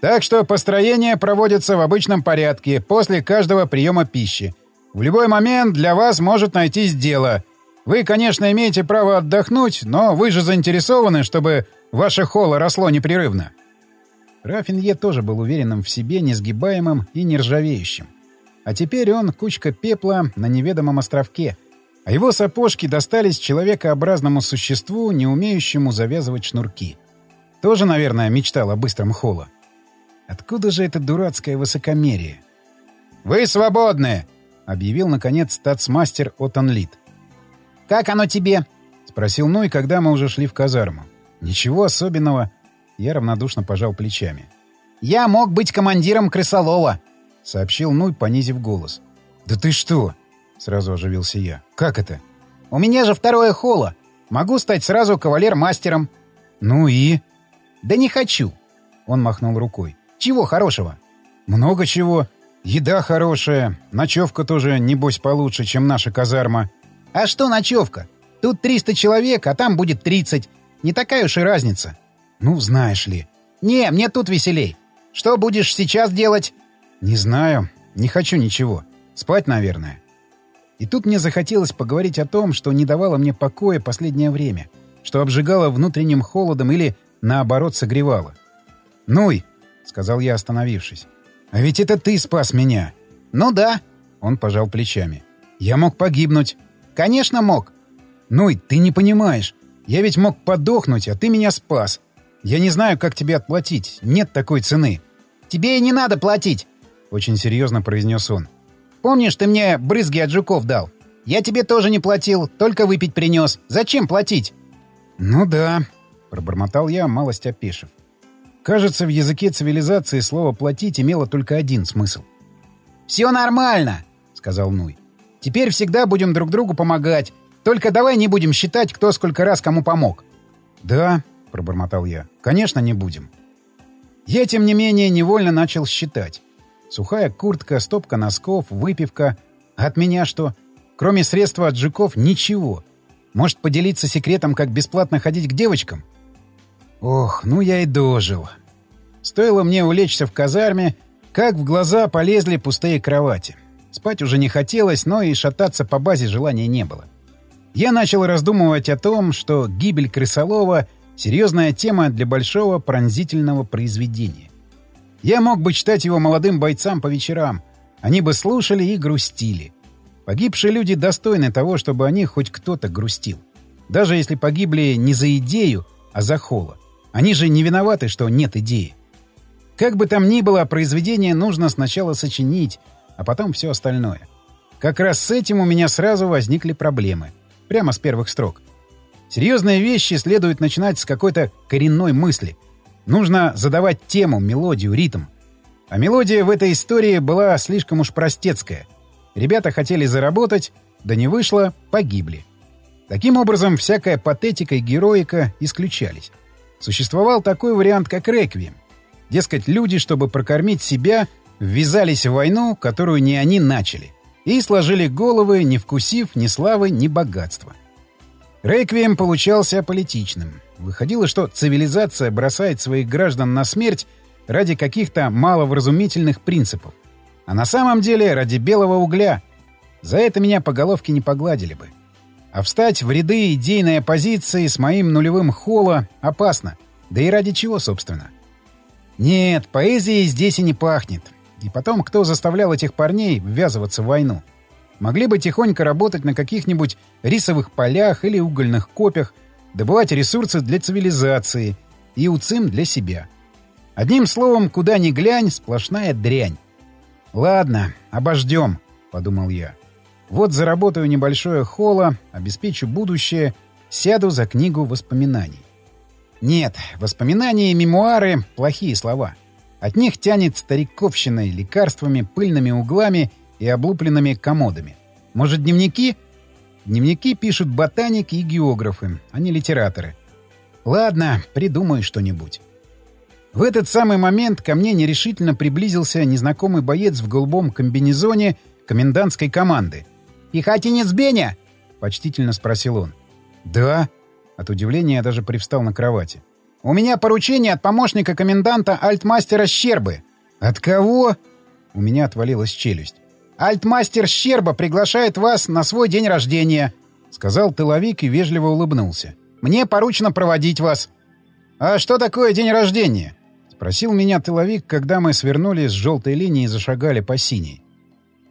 Так что построение проводится в обычном порядке, после каждого приема пищи. В любой момент для вас может найтись дело. Вы, конечно, имеете право отдохнуть, но вы же заинтересованы, чтобы Ваше холо росло непрерывно. Рафинье тоже был уверенным в себе, несгибаемым и нержавеющим. А теперь он кучка пепла на неведомом островке, а его сапожки достались человекообразному существу, не умеющему завязывать шнурки. Тоже, наверное, мечтал о быстром холо. Откуда же это дурацкое высокомерие? «Вы свободны!» — объявил, наконец, статсмастер Отанлит. «Как оно тебе?» — спросил Ной, когда мы уже шли в казарму. «Ничего особенного». Я равнодушно пожал плечами. «Я мог быть командиром крысолова», — сообщил Нуй, понизив голос. «Да ты что?» — сразу оживился я. «Как это?» «У меня же второе холо. Могу стать сразу кавалер-мастером». «Ну и?» «Да не хочу», — он махнул рукой. «Чего хорошего?» «Много чего. Еда хорошая, ночевка тоже, небось, получше, чем наша казарма». «А что ночевка? Тут 300 человек, а там будет 30. Не такая уж и разница. Ну, знаешь ли. Не, мне тут веселей. Что будешь сейчас делать? Не знаю. Не хочу ничего. Спать, наверное. И тут мне захотелось поговорить о том, что не давало мне покоя последнее время, что обжигало внутренним холодом или, наоборот, согревало. «Нуй!» — сказал я, остановившись. «А ведь это ты спас меня!» «Ну да!» — он пожал плечами. «Я мог погибнуть». «Конечно мог!» «Нуй, ты не понимаешь. Я ведь мог подохнуть, а ты меня спас. Я не знаю, как тебе отплатить. Нет такой цены. Тебе и не надо платить, очень серьезно произнес он. Помнишь, ты мне брызги от жуков дал? Я тебе тоже не платил, только выпить принес. Зачем платить? Ну да, пробормотал я, малость опешив. Кажется, в языке цивилизации слово «платить» имело только один смысл. «Все нормально», — сказал Нуй. «Теперь всегда будем друг другу помогать. Только давай не будем считать, кто сколько раз кому помог. — Да, — пробормотал я, — конечно, не будем. Я, тем не менее, невольно начал считать. Сухая куртка, стопка носков, выпивка. От меня что? Кроме средства от жуков ничего. Может, поделиться секретом, как бесплатно ходить к девочкам? Ох, ну я и дожил. Стоило мне улечься в казарме, как в глаза полезли пустые кровати. Спать уже не хотелось, но и шататься по базе желания не было. Я начал раздумывать о том, что гибель крысолова — серьезная тема для большого пронзительного произведения. Я мог бы читать его молодым бойцам по вечерам. Они бы слушали и грустили. Погибшие люди достойны того, чтобы о них хоть кто-то грустил. Даже если погибли не за идею, а за холо. Они же не виноваты, что нет идеи. Как бы там ни было, произведение нужно сначала сочинить, а потом все остальное. Как раз с этим у меня сразу возникли проблемы. Прямо с первых строк. Серьезные вещи следует начинать с какой-то коренной мысли. Нужно задавать тему, мелодию, ритм. А мелодия в этой истории была слишком уж простецкая. Ребята хотели заработать, да не вышло, погибли. Таким образом, всякая патетика и героика исключались. Существовал такой вариант, как реквием. Дескать, люди, чтобы прокормить себя, ввязались в войну, которую не они начали, и сложили головы, не вкусив ни славы, ни богатства. Реквием получался аполитичным. Выходило, что цивилизация бросает своих граждан на смерть ради каких-то маловразумительных принципов. А на самом деле ради белого угля. За это меня по головке не погладили бы. А встать в ряды идейной оппозиции с моим нулевым холла опасно. Да и ради чего, собственно? Нет, поэзией здесь и не пахнет. И потом, кто заставлял этих парней ввязываться в войну? Могли бы тихонько работать на каких-нибудь рисовых полях или угольных копях, добывать ресурсы для цивилизации и УЦИМ для себя. Одним словом, куда ни глянь, сплошная дрянь. «Ладно, обождем», — подумал я. Вот заработаю небольшое холо, обеспечу будущее, сяду за книгу воспоминаний. Нет, воспоминания и мемуары — плохие слова. От них тянет стариковщиной, лекарствами, пыльными углами и облупленными комодами. Может, дневники? Дневники пишут ботаники и географы, а не литераторы. Ладно, придумаю что-нибудь. В этот самый момент ко мне нерешительно приблизился незнакомый боец в голубом комбинезоне комендантской команды — «Пехотинец Беня?» — почтительно спросил он. «Да». От удивления я даже привстал на кровати. «У меня поручение от помощника коменданта альтмастера Щербы». «От кого?» У меня отвалилась челюсть. «Альтмастер Щерба приглашает вас на свой день рождения», — сказал тыловик и вежливо улыбнулся. «Мне поручено проводить вас». «А что такое день рождения?» — спросил меня тыловик, когда мы свернули с желтой линии и зашагали по синей.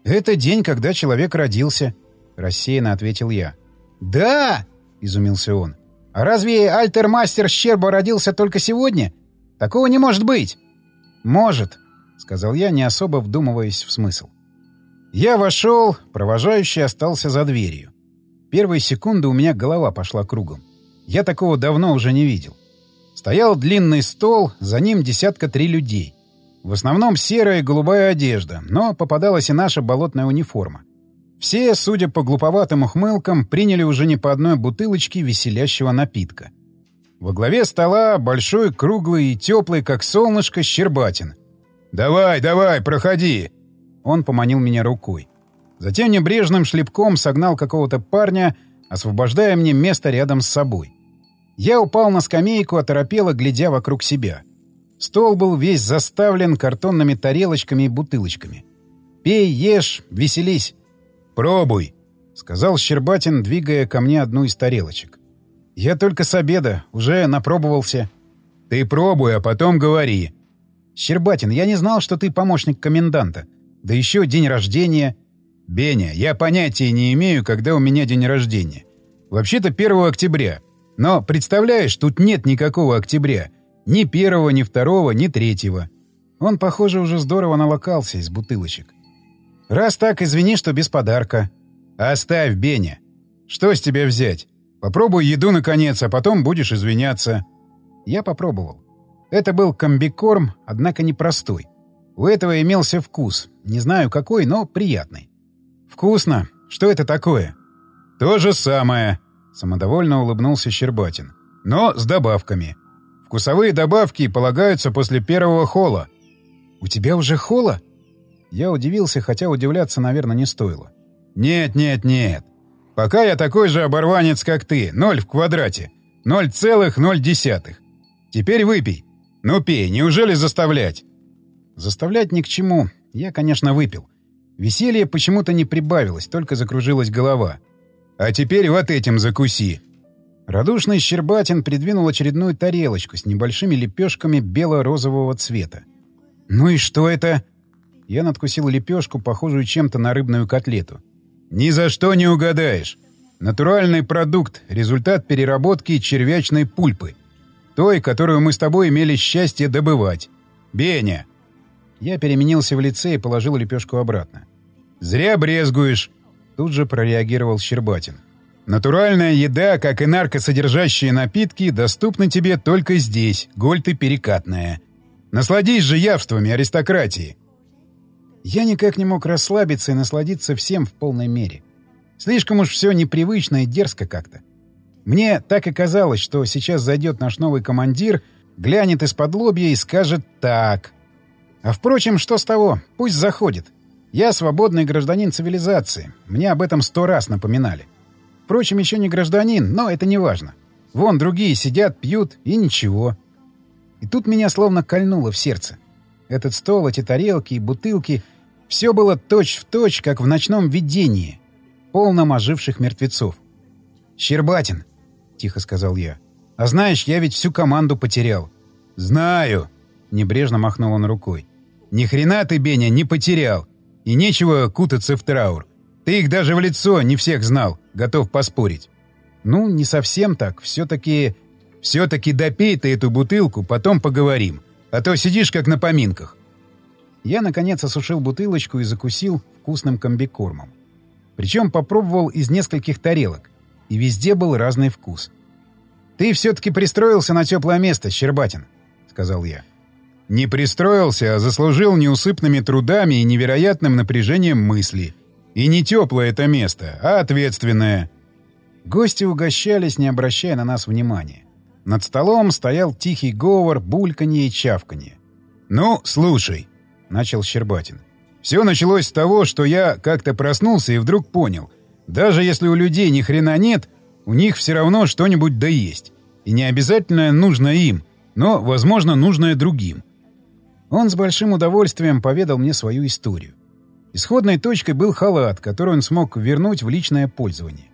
«Это день, когда человек родился», — рассеянно ответил я. «Да!» — изумился он. «А разве альтермастер Щерба родился только сегодня? Такого не может быть!» «Может», — сказал я, не особо вдумываясь в смысл. Я вошел, провожающий остался за дверью. Первые секунды у меня голова пошла кругом. Я такого давно уже не видел. Стоял длинный стол, за ним десятка три людей. В основном серая и голубая одежда, но попадалась и наша болотная униформа. Все, судя по глуповатым ухмылкам, приняли уже не по одной бутылочке веселящего напитка. Во главе стола большой, круглый и теплый, как солнышко, Щербатин. «Давай, давай, проходи!» Он поманил меня рукой. Затем небрежным шлепком согнал какого-то парня, освобождая мне место рядом с собой. Я упал на скамейку, оторопело, глядя вокруг себя — Стол был весь заставлен картонными тарелочками и бутылочками. «Пей, ешь, веселись!» «Пробуй!» — сказал Щербатин, двигая ко мне одну из тарелочек. «Я только с обеда, уже напробовался». «Ты пробуй, а потом говори». «Щербатин, я не знал, что ты помощник коменданта. Да еще день рождения». «Беня, я понятия не имею, когда у меня день рождения. Вообще-то 1 октября. Но, представляешь, тут нет никакого октября. Ни первого, ни второго, ни третьего. Он, похоже, уже здорово налокался из бутылочек. «Раз так, извини, что без подарка». «Оставь, Беня. Что с тебя взять? Попробуй еду, наконец, а потом будешь извиняться». Я попробовал. Это был комбикорм, однако непростой. У этого имелся вкус. Не знаю какой, но приятный. «Вкусно. Что это такое?» «То же самое», — самодовольно улыбнулся Щербатин. «Но с добавками». Вкусовые добавки полагаются после первого хола. «У тебя уже хола?» Я удивился, хотя удивляться, наверное, не стоило. «Нет, нет, нет. Пока я такой же оборванец, как ты. Ноль в квадрате. Ноль целых ноль десятых. Теперь выпей. Ну пей, неужели заставлять?» Заставлять ни к чему. Я, конечно, выпил. Веселье почему-то не прибавилось, только закружилась голова. «А теперь вот этим закуси», Радушный Щербатин придвинул очередную тарелочку с небольшими лепешками бело-розового цвета. «Ну и что это?» Я надкусил лепешку, похожую чем-то на рыбную котлету. «Ни за что не угадаешь. Натуральный продукт, результат переработки червячной пульпы. Той, которую мы с тобой имели счастье добывать». Беня!» Я переменился в лице и положил лепешку обратно. «Зря брезгуешь!» Тут же прореагировал Щербатин. «Натуральная еда, как и наркосодержащие напитки, доступна тебе только здесь, голь ты перекатная. Насладись же явствами аристократии!» Я никак не мог расслабиться и насладиться всем в полной мере. Слишком уж все непривычно и дерзко как-то. Мне так и казалось, что сейчас зайдет наш новый командир, глянет из-под лобья и скажет «так». А впрочем, что с того? Пусть заходит. Я свободный гражданин цивилизации. Мне об этом сто раз напоминали. Впрочем, еще не гражданин, но это не важно. Вон другие сидят, пьют, и ничего. И тут меня словно кольнуло в сердце. Этот стол, эти тарелки и бутылки — все было точь-в-точь, точь, как в ночном видении, полном оживших мертвецов. «Щербатин!» — тихо сказал я. «А знаешь, я ведь всю команду потерял». «Знаю!» — небрежно махнул он рукой. «Ни хрена ты, Беня, не потерял. И нечего кутаться в траур. Ты их даже в лицо не всех знал, готов поспорить». «Ну, не совсем так. Все-таки...» «Все-таки допей ты эту бутылку, потом поговорим. А то сидишь как на поминках». Я, наконец, осушил бутылочку и закусил вкусным комбикормом. Причем попробовал из нескольких тарелок. И везде был разный вкус. «Ты все-таки пристроился на теплое место, Щербатин», — сказал я. «Не пристроился, а заслужил неусыпными трудами и невероятным напряжением мысли. И не теплое это место, а ответственное». Гости угощались, не обращая на нас внимания. Над столом стоял тихий говор, бульканье и чавканье. «Ну, слушай», — начал Щербатин. «Все началось с того, что я как-то проснулся и вдруг понял. Даже если у людей ни хрена нет, у них все равно что-нибудь да есть. И не обязательно нужно им, но, возможно, нужное другим». Он с большим удовольствием поведал мне свою историю. Исходной точкой был халат, который он смог вернуть в личное пользование.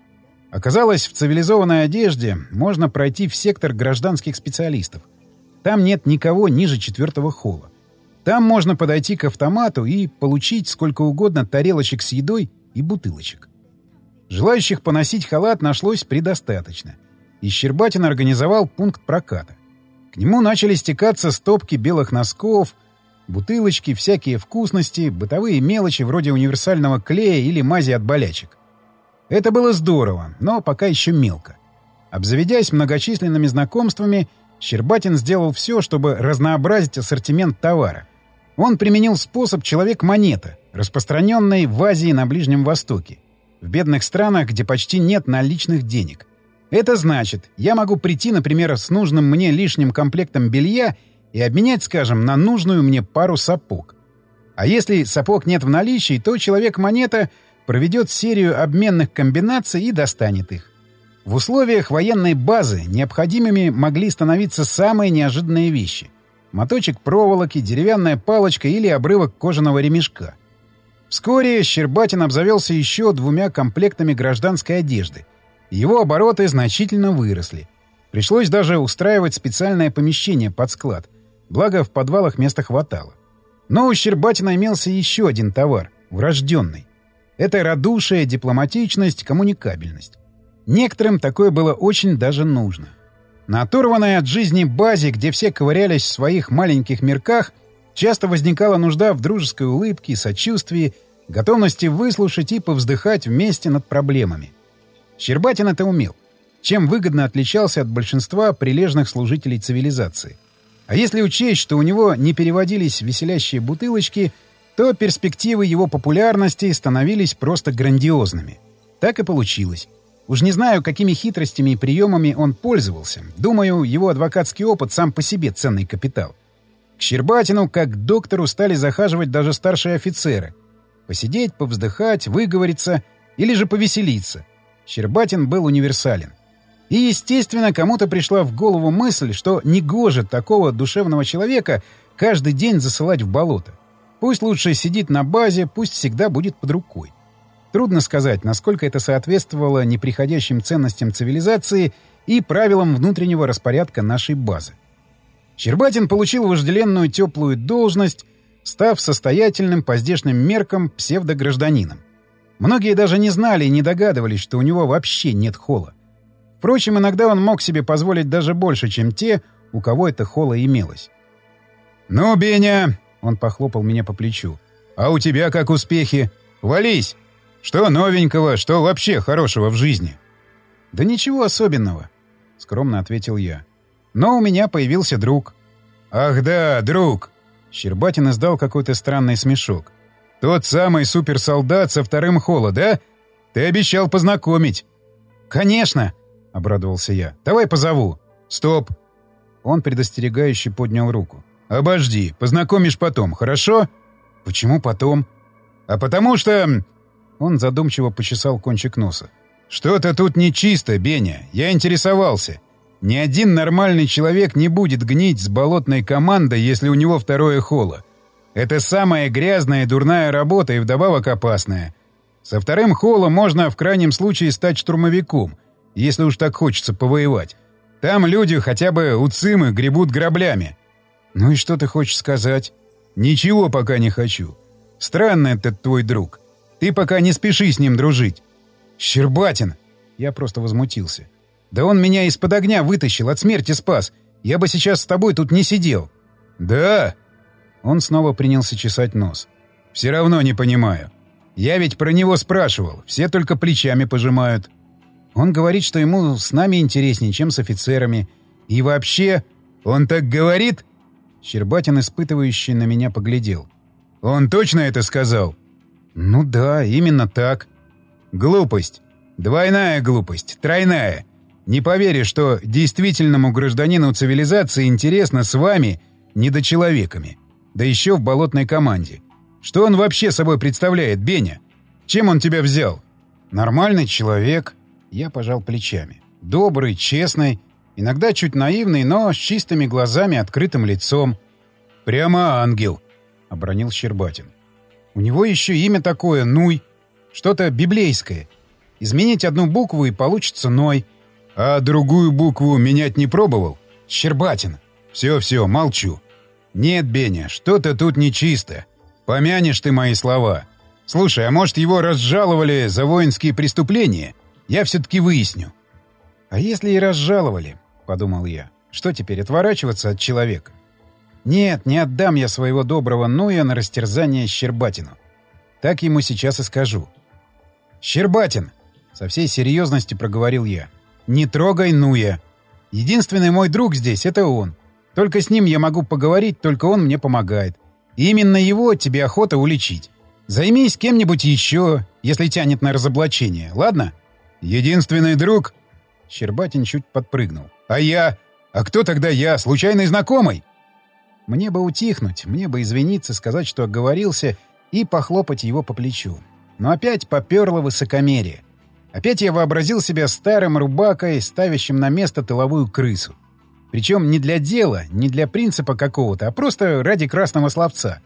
Оказалось, в цивилизованной одежде можно пройти в сектор гражданских специалистов. Там нет никого ниже четвертого холла. Там можно подойти к автомату и получить сколько угодно тарелочек с едой и бутылочек. Желающих поносить халат нашлось предостаточно. И Щербатин организовал пункт проката. К нему начали стекаться стопки белых носков, бутылочки, всякие вкусности, бытовые мелочи вроде универсального клея или мази от болячек. Это было здорово, но пока еще мелко. Обзаведясь многочисленными знакомствами, Щербатин сделал все, чтобы разнообразить ассортимент товара. Он применил способ «человек-монета», распространенный в Азии на Ближнем Востоке, в бедных странах, где почти нет наличных денег. Это значит, я могу прийти, например, с нужным мне лишним комплектом белья и обменять, скажем, на нужную мне пару сапог. А если сапог нет в наличии, то человек-монета — проведет серию обменных комбинаций и достанет их. В условиях военной базы необходимыми могли становиться самые неожиданные вещи. Моточек проволоки, деревянная палочка или обрывок кожаного ремешка. Вскоре Щербатин обзавелся еще двумя комплектами гражданской одежды. Его обороты значительно выросли. Пришлось даже устраивать специальное помещение под склад, благо в подвалах места хватало. Но у Щербатина имелся еще один товар — врожденный. Это радушие, дипломатичность, коммуникабельность. Некоторым такое было очень даже нужно. На оторванной от жизни базе, где все ковырялись в своих маленьких мирках, часто возникала нужда в дружеской улыбке, сочувствии, готовности выслушать и повздыхать вместе над проблемами. Щербатин это умел, чем выгодно отличался от большинства прилежных служителей цивилизации. А если учесть, что у него не переводились веселящие бутылочки — то перспективы его популярности становились просто грандиозными. Так и получилось. Уж не знаю, какими хитростями и приемами он пользовался. Думаю, его адвокатский опыт сам по себе ценный капитал. К Щербатину, как к доктору, стали захаживать даже старшие офицеры. Посидеть, повздыхать, выговориться или же повеселиться. Щербатин был универсален. И, естественно, кому-то пришла в голову мысль, что негоже такого душевного человека каждый день засылать в болото. Пусть лучше сидит на базе, пусть всегда будет под рукой. Трудно сказать, насколько это соответствовало неприходящим ценностям цивилизации и правилам внутреннего распорядка нашей базы. Щербатин получил вожделенную теплую должность, став состоятельным по здешним меркам псевдогражданином. Многие даже не знали и не догадывались, что у него вообще нет холла. Впрочем, иногда он мог себе позволить даже больше, чем те, у кого это холла имелось. «Ну, Беня!» — он похлопал меня по плечу. «А у тебя как успехи? Вались! Что новенького, что вообще хорошего в жизни?» «Да ничего особенного», — скромно ответил я. «Но у меня появился друг». «Ах да, друг!» Щербатин издал какой-то странный смешок. «Тот самый суперсолдат со вторым холла, да? Ты обещал познакомить». «Конечно!» — обрадовался я. «Давай позову». «Стоп!» Он предостерегающе поднял руку. «Обожди, познакомишь потом, хорошо?» «Почему потом?» «А потому что...» Он задумчиво почесал кончик носа. «Что-то тут нечисто, Беня. Я интересовался. Ни один нормальный человек не будет гнить с болотной командой, если у него второе холо. Это самая грязная и дурная работа и вдобавок опасная. Со вторым холлом можно в крайнем случае стать штурмовиком, если уж так хочется повоевать. Там люди хотя бы у цимы гребут граблями. Ну и что ты хочешь сказать? Ничего пока не хочу. Странный этот твой друг. Ты пока не спеши с ним дружить. Щербатин! Я просто возмутился. Да он меня из-под огня вытащил, от смерти спас. Я бы сейчас с тобой тут не сидел. Да? Он снова принялся чесать нос. Все равно не понимаю. Я ведь про него спрашивал. Все только плечами пожимают. Он говорит, что ему с нами интереснее, чем с офицерами. И вообще... Он так говорит? Щербатин, испытывающий, на меня поглядел. Он точно это сказал? Ну да, именно так. Глупость. Двойная глупость. Тройная. Не поверишь, что действительному гражданину цивилизации интересно с вами, недочеловеками. Да еще в болотной команде. Что он вообще собой представляет, Беня? Чем он тебя взял? Нормальный человек. Я пожал плечами. Добрый, честный, иногда чуть наивный, но с чистыми глазами, открытым лицом. Прямо ангел, — обронил Щербатин. У него еще имя такое, Нуй. Что-то библейское. Изменить одну букву и получится Ной. А другую букву менять не пробовал? Щербатин. Все-все, молчу. «Нет, Беня, что-то тут нечисто. Помянешь ты мои слова. Слушай, а может, его разжаловали за воинские преступления? Я все-таки выясню». «А если и разжаловали?» — подумал я. «Что теперь, отворачиваться от человека?» «Нет, не отдам я своего доброго Нуя на растерзание Щербатину. Так ему сейчас и скажу». «Щербатин!» — со всей серьезностью проговорил я. «Не трогай Нуя. Единственный мой друг здесь — это он. Только с ним я могу поговорить, только он мне помогает. И именно его тебе охота уличить. Займись кем-нибудь еще, если тянет на разоблачение, ладно? Единственный друг? Щербатин чуть подпрыгнул. А я? А кто тогда я? Случайный знакомый? Мне бы утихнуть, мне бы извиниться, сказать, что оговорился, и похлопать его по плечу. Но опять поперло высокомерие. Опять я вообразил себя старым рубакой, ставящим на место тыловую крысу. Причем не для дела, не для принципа какого-то, а просто ради красного словца.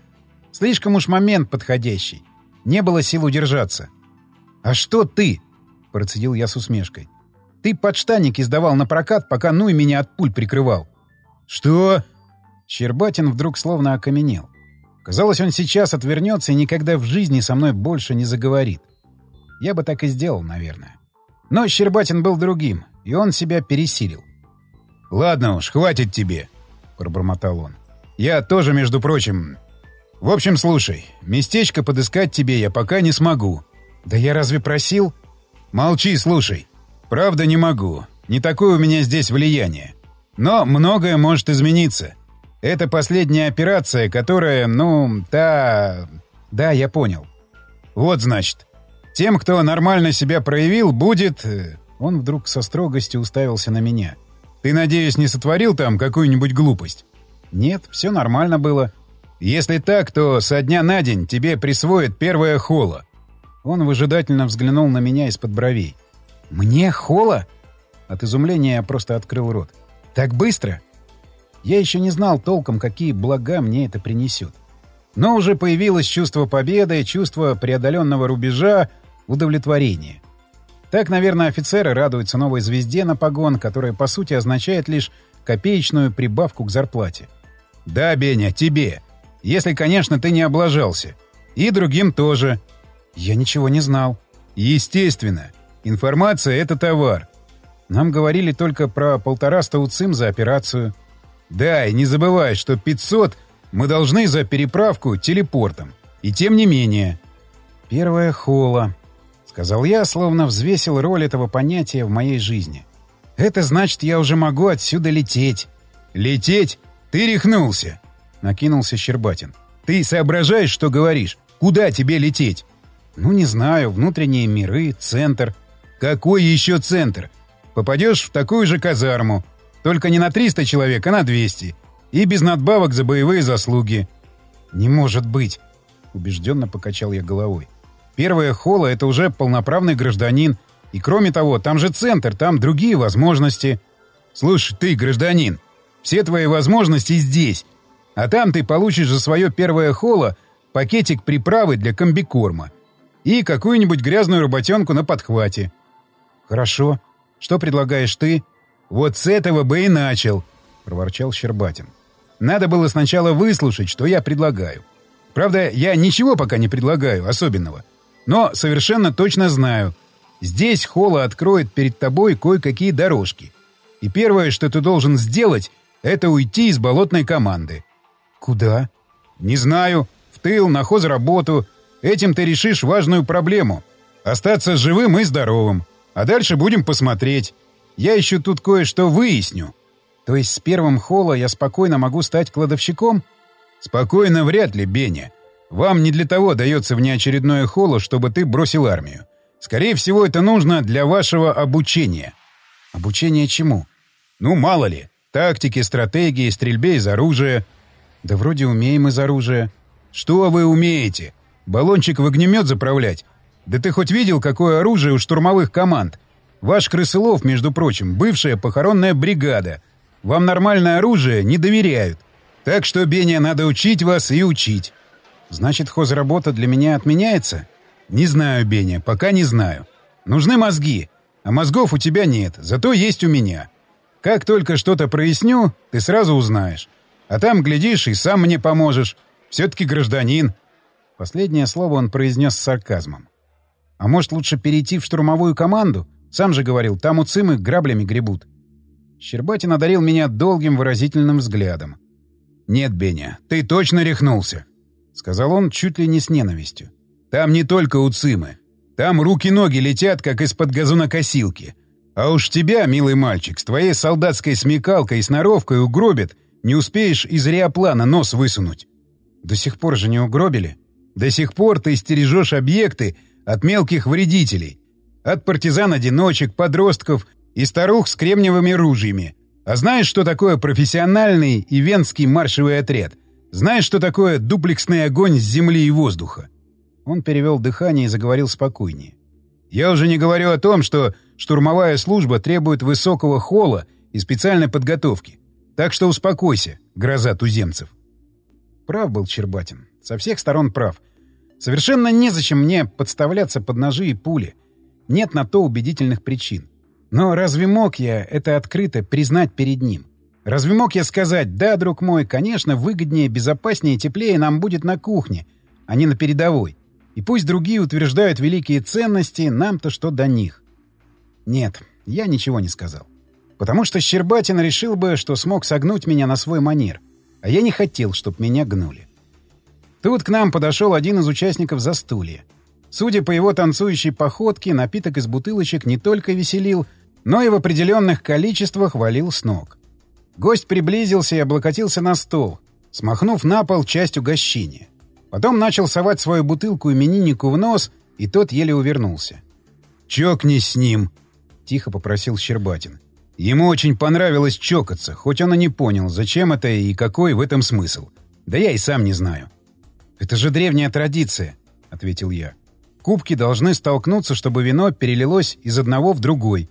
Слишком уж момент подходящий. Не было сил удержаться. «А что ты?» — процедил я с усмешкой. «Ты подштанник издавал на прокат, пока ну и меня от пуль прикрывал». «Что?» Щербатин вдруг словно окаменел. Казалось, он сейчас отвернется и никогда в жизни со мной больше не заговорит. Я бы так и сделал, наверное. Но Щербатин был другим, и он себя пересилил. «Ладно уж, хватит тебе», — пробормотал он. «Я тоже, между прочим... В общем, слушай, местечко подыскать тебе я пока не смогу». «Да я разве просил?» «Молчи, слушай. Правда, не могу. Не такое у меня здесь влияние. Но многое может измениться. Это последняя операция, которая, ну, та... Да, я понял. Вот, значит, тем, кто нормально себя проявил, будет...» э, Он вдруг со строгостью уставился на меня — ты, надеюсь, не сотворил там какую-нибудь глупость? Нет, все нормально было. Если так, то со дня на день тебе присвоят первое холо. Он выжидательно взглянул на меня из-под бровей. «Мне холо?» От изумления я просто открыл рот. «Так быстро?» Я еще не знал толком, какие блага мне это принесет. Но уже появилось чувство победы, чувство преодоленного рубежа, удовлетворения. Так, наверное, офицеры радуются новой звезде на погон, которая, по сути, означает лишь копеечную прибавку к зарплате. «Да, Беня, тебе. Если, конечно, ты не облажался. И другим тоже». «Я ничего не знал». «Естественно. Информация — это товар». «Нам говорили только про полтораста уцим за операцию». «Да, и не забывай, что 500 Мы должны за переправку телепортом. И тем не менее... Первая хола, — сказал я, словно взвесил роль этого понятия в моей жизни. Это значит, я уже могу отсюда лететь. Лететь? Ты рехнулся! — накинулся Щербатин. Ты соображаешь, что говоришь? Куда тебе лететь? Ну, не знаю, внутренние миры, центр. Какой еще центр? Попадешь в такую же казарму. Только не на 300 человек, а на 200. И без надбавок за боевые заслуги. Не может быть. Убежденно покачал я головой. Первая холла — это уже полноправный гражданин. И кроме того, там же центр, там другие возможности. Слушай, ты, гражданин, все твои возможности здесь. А там ты получишь за свое первое холо пакетик приправы для комбикорма. И какую-нибудь грязную работенку на подхвате. Хорошо. Что предлагаешь ты? Вот с этого бы и начал, проворчал Щербатин. Надо было сначала выслушать, что я предлагаю. Правда, я ничего пока не предлагаю особенного. Но совершенно точно знаю. Здесь Холла откроет перед тобой кое-какие дорожки. И первое, что ты должен сделать, это уйти из болотной команды. Куда? Не знаю. В тыл, на хозработу. Этим ты решишь важную проблему. Остаться живым и здоровым. А дальше будем посмотреть. Я еще тут кое-что выясню. То есть с первым холла я спокойно могу стать кладовщиком? Спокойно вряд ли, Беня. Вам не для того дается внеочередное холо, чтобы ты бросил армию. Скорее всего, это нужно для вашего обучения. Обучение чему? Ну, мало ли. Тактике, стратегии, стрельбе из оружия. Да вроде умеем из оружия. Что вы умеете? Баллончик в огнемет заправлять? Да ты хоть видел, какое оружие у штурмовых команд? Ваш крысылов, между прочим, бывшая похоронная бригада. Вам нормальное оружие не доверяют. Так что, Беня, надо учить вас и учить. Значит, хозработа для меня отменяется? Не знаю, Беня, пока не знаю. Нужны мозги. А мозгов у тебя нет, зато есть у меня. Как только что-то проясню, ты сразу узнаешь. А там, глядишь, и сам мне поможешь. Все-таки гражданин. Последнее слово он произнес с сарказмом. А может, лучше перейти в штурмовую команду? Сам же говорил, там у Цимы граблями гребут. Щербатин одарил меня долгим выразительным взглядом. «Нет, Беня, ты точно рехнулся», — сказал он чуть ли не с ненавистью. «Там не только у Цимы. Там руки-ноги летят, как из-под газонокосилки. А уж тебя, милый мальчик, с твоей солдатской смекалкой и сноровкой угробят не успеешь из реоплана нос высунуть. До сих пор же не угробили. До сих пор ты стережешь объекты от мелких вредителей. От партизан-одиночек, подростков и старух с кремниевыми ружьями. А знаешь, что такое профессиональный и венский маршевый отряд? Знаешь, что такое дуплексный огонь с земли и воздуха? Он перевел дыхание и заговорил спокойнее. Я уже не говорю о том, что штурмовая служба требует высокого холла и специальной подготовки. Так что успокойся, гроза туземцев. Прав был Чербатин. Со всех сторон прав. Совершенно незачем мне подставляться под ножи и пули. Нет на то убедительных причин. Но разве мог я это открыто признать перед ним? Разве мог я сказать, да, друг мой, конечно, выгоднее, безопаснее теплее нам будет на кухне, а не на передовой. И пусть другие утверждают великие ценности, нам-то что до них. Нет, я ничего не сказал. Потому что Щербатин решил бы, что смог согнуть меня на свой манер. А я не хотел, чтоб меня гнули. Тут к нам подошел один из участников застолья. Судя по его танцующей походке, напиток из бутылочек не только веселил, но и в определенных количествах валил с ног. Гость приблизился и облокотился на стол, смахнув на пол часть угощения. Потом начал совать свою бутылку имениннику в нос, и тот еле увернулся. «Чокнись с ним!» — тихо попросил Щербатин. Ему очень понравилось чокаться, хоть он и не понял, зачем это и какой в этом смысл. Да я и сам не знаю. «Это же древняя традиция», — ответил я. «Кубки должны столкнуться, чтобы вино перелилось из одного в другой».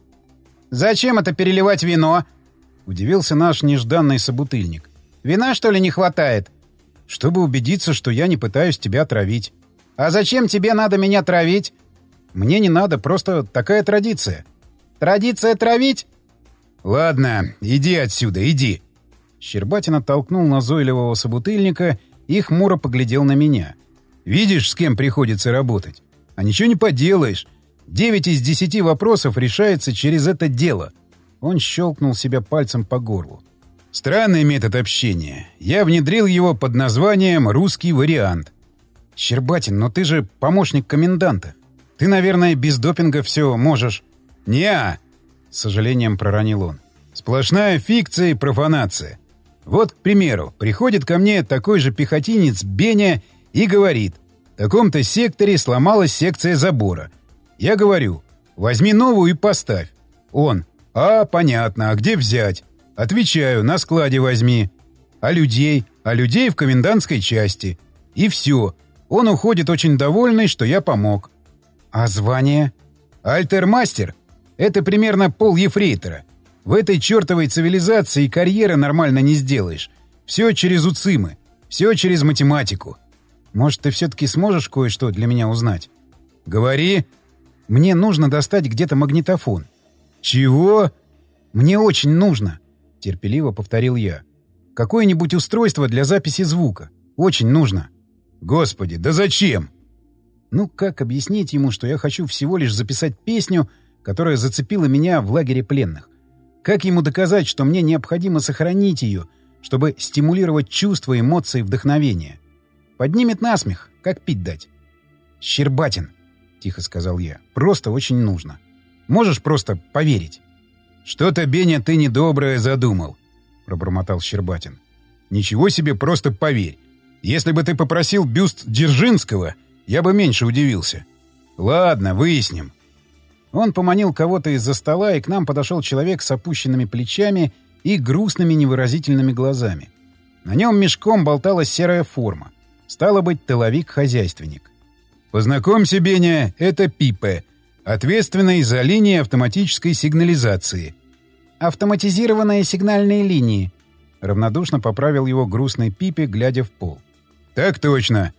«Зачем это переливать вино?» — удивился наш нежданный собутыльник. «Вина, что ли, не хватает?» «Чтобы убедиться, что я не пытаюсь тебя травить». «А зачем тебе надо меня травить?» «Мне не надо, просто такая традиция». «Традиция травить?» «Ладно, иди отсюда, иди!» Щербатин оттолкнул назойливого собутыльника и хмуро поглядел на меня. «Видишь, с кем приходится работать? А ничего не поделаешь. Девять из десяти вопросов решается через это дело». Он щелкнул себя пальцем по горлу. Странный метод общения. Я внедрил его под названием «русский вариант». Щербатин, но ты же помощник коменданта. Ты, наверное, без допинга все можешь. «Не-а!» — с сожалением проронил он. «Сплошная фикция и профанация. Вот, к примеру, приходит ко мне такой же пехотинец Беня и говорит, в таком-то секторе сломалась секция забора. Я говорю, возьми новую и поставь. Он, а, понятно, а где взять? Отвечаю, на складе возьми. А людей? А людей в комендантской части. И все. Он уходит очень довольный, что я помог. А звание? Альтермастер. Это примерно пол ефрейтора. В этой чертовой цивилизации карьеры нормально не сделаешь. Все через уцимы. Все через математику. Может, ты все-таки сможешь кое-что для меня узнать? Говори. Мне нужно достать где-то магнитофон. Чего? Мне очень нужно. Терпеливо повторил я. Какое-нибудь устройство для записи звука. Очень нужно. Господи, да зачем? Ну, как объяснить ему, что я хочу всего лишь записать песню, которая зацепила меня в лагере пленных? Как ему доказать, что мне необходимо сохранить ее, чтобы стимулировать чувства, эмоции, вдохновение? Поднимет насмех, как пить дать. «Щербатин», — тихо сказал я, — «просто очень нужно. Можешь просто поверить?» «Что-то, Беня, ты недоброе задумал», — пробормотал Щербатин. «Ничего себе, просто поверь. Если бы ты попросил бюст Дзержинского, я бы меньше удивился. Ладно, выясним. Он поманил кого-то из-за стола, и к нам подошел человек с опущенными плечами и грустными невыразительными глазами. На нем мешком болталась серая форма. Стало быть, тыловик-хозяйственник. «Познакомься, Беня, это Пипе, ответственный за линии автоматической сигнализации». «Автоматизированные сигнальные линии», — равнодушно поправил его грустный Пипе, глядя в пол. «Так точно.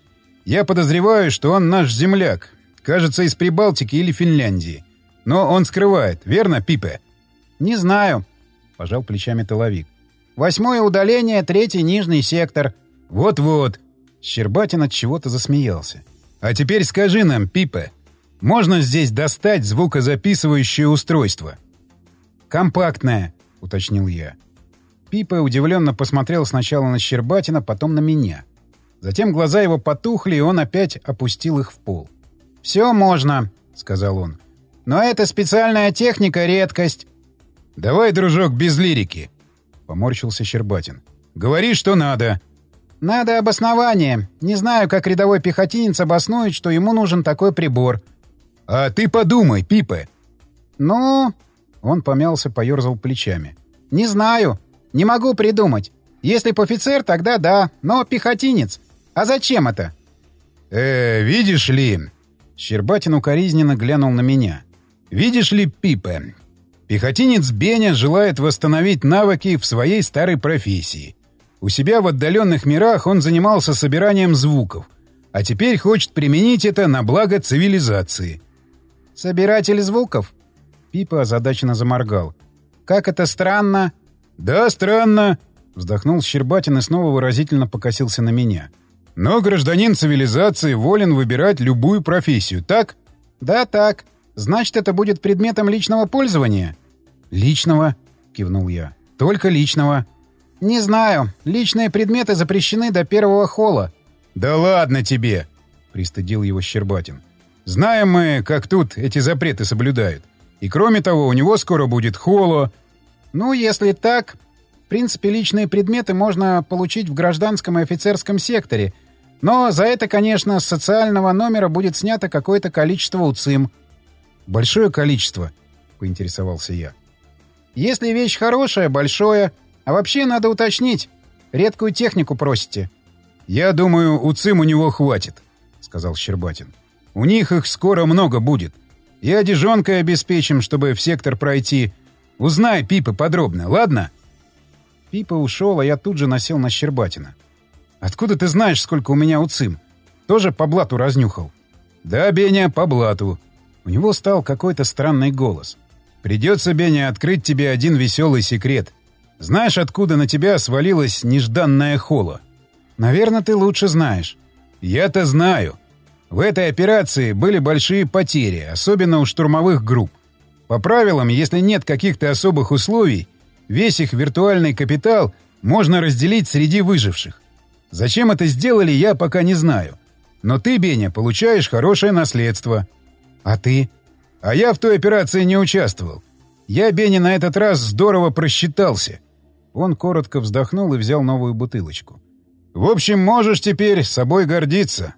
Я подозреваю, что он наш земляк. Кажется, из Прибалтики или Финляндии. Но он скрывает, верно, Пипе? Не знаю, пожал плечами тыловик. Восьмое удаление, третий нижний сектор. Вот-вот. Щербатин от чего-то засмеялся. А теперь скажи нам, Пипе, можно здесь достать звукозаписывающее устройство? Компактное, уточнил я. Пипе удивленно посмотрел сначала на Щербатина, потом на меня. Затем глаза его потухли, и он опять опустил их в пол. «Все можно», — сказал он. «Но это специальная техника — редкость». «Давай, дружок, без лирики», — поморщился Щербатин. «Говори, что надо». «Надо обоснование. Не знаю, как рядовой пехотинец обоснует, что ему нужен такой прибор». «А ты подумай, Пипе». «Ну...» — он помялся, поерзал плечами. «Не знаю. Не могу придумать. Если б офицер, тогда да, но пехотинец. А зачем это? Э, видишь ли... Щербатин укоризненно глянул на меня. Видишь ли, Пипе, пехотинец Беня желает восстановить навыки в своей старой профессии. У себя в отдаленных мирах он занимался собиранием звуков, а теперь хочет применить это на благо цивилизации. «Собиратель звуков?» Пипа озадаченно заморгал. «Как это странно!» «Да, странно!» Вздохнул Щербатин и снова выразительно покосился на меня. Но гражданин цивилизации волен выбирать любую профессию, так? Да, так. Значит, это будет предметом личного пользования? Личного, кивнул я. Только личного. Не знаю. Личные предметы запрещены до первого холла. Да ладно тебе, пристыдил его Щербатин. Знаем мы, как тут эти запреты соблюдают. И кроме того, у него скоро будет холо. Ну, если так, в принципе, личные предметы можно получить в гражданском и офицерском секторе — но за это, конечно, с социального номера будет снято какое-то количество УЦИМ. «Большое количество?» — поинтересовался я. «Если вещь хорошая, большое. А вообще надо уточнить. Редкую технику просите». «Я думаю, УЦИМ у него хватит», — сказал Щербатин. «У них их скоро много будет. И одежонкой обеспечим, чтобы в сектор пройти. Узнай, Пипа, подробно, ладно?» Пипа ушел, а я тут же насел на Щербатина. Откуда ты знаешь, сколько у меня уцим? Тоже по блату разнюхал? Да, Беня, по блату. У него стал какой-то странный голос. Придется, Беня, открыть тебе один веселый секрет. Знаешь, откуда на тебя свалилась нежданная хола? Наверное, ты лучше знаешь. Я-то знаю. В этой операции были большие потери, особенно у штурмовых групп. По правилам, если нет каких-то особых условий, весь их виртуальный капитал можно разделить среди выживших. Зачем это сделали, я пока не знаю. Но ты, Беня, получаешь хорошее наследство. А ты? А я в той операции не участвовал. Я, Беня, на этот раз здорово просчитался. Он коротко вздохнул и взял новую бутылочку. В общем, можешь теперь собой гордиться.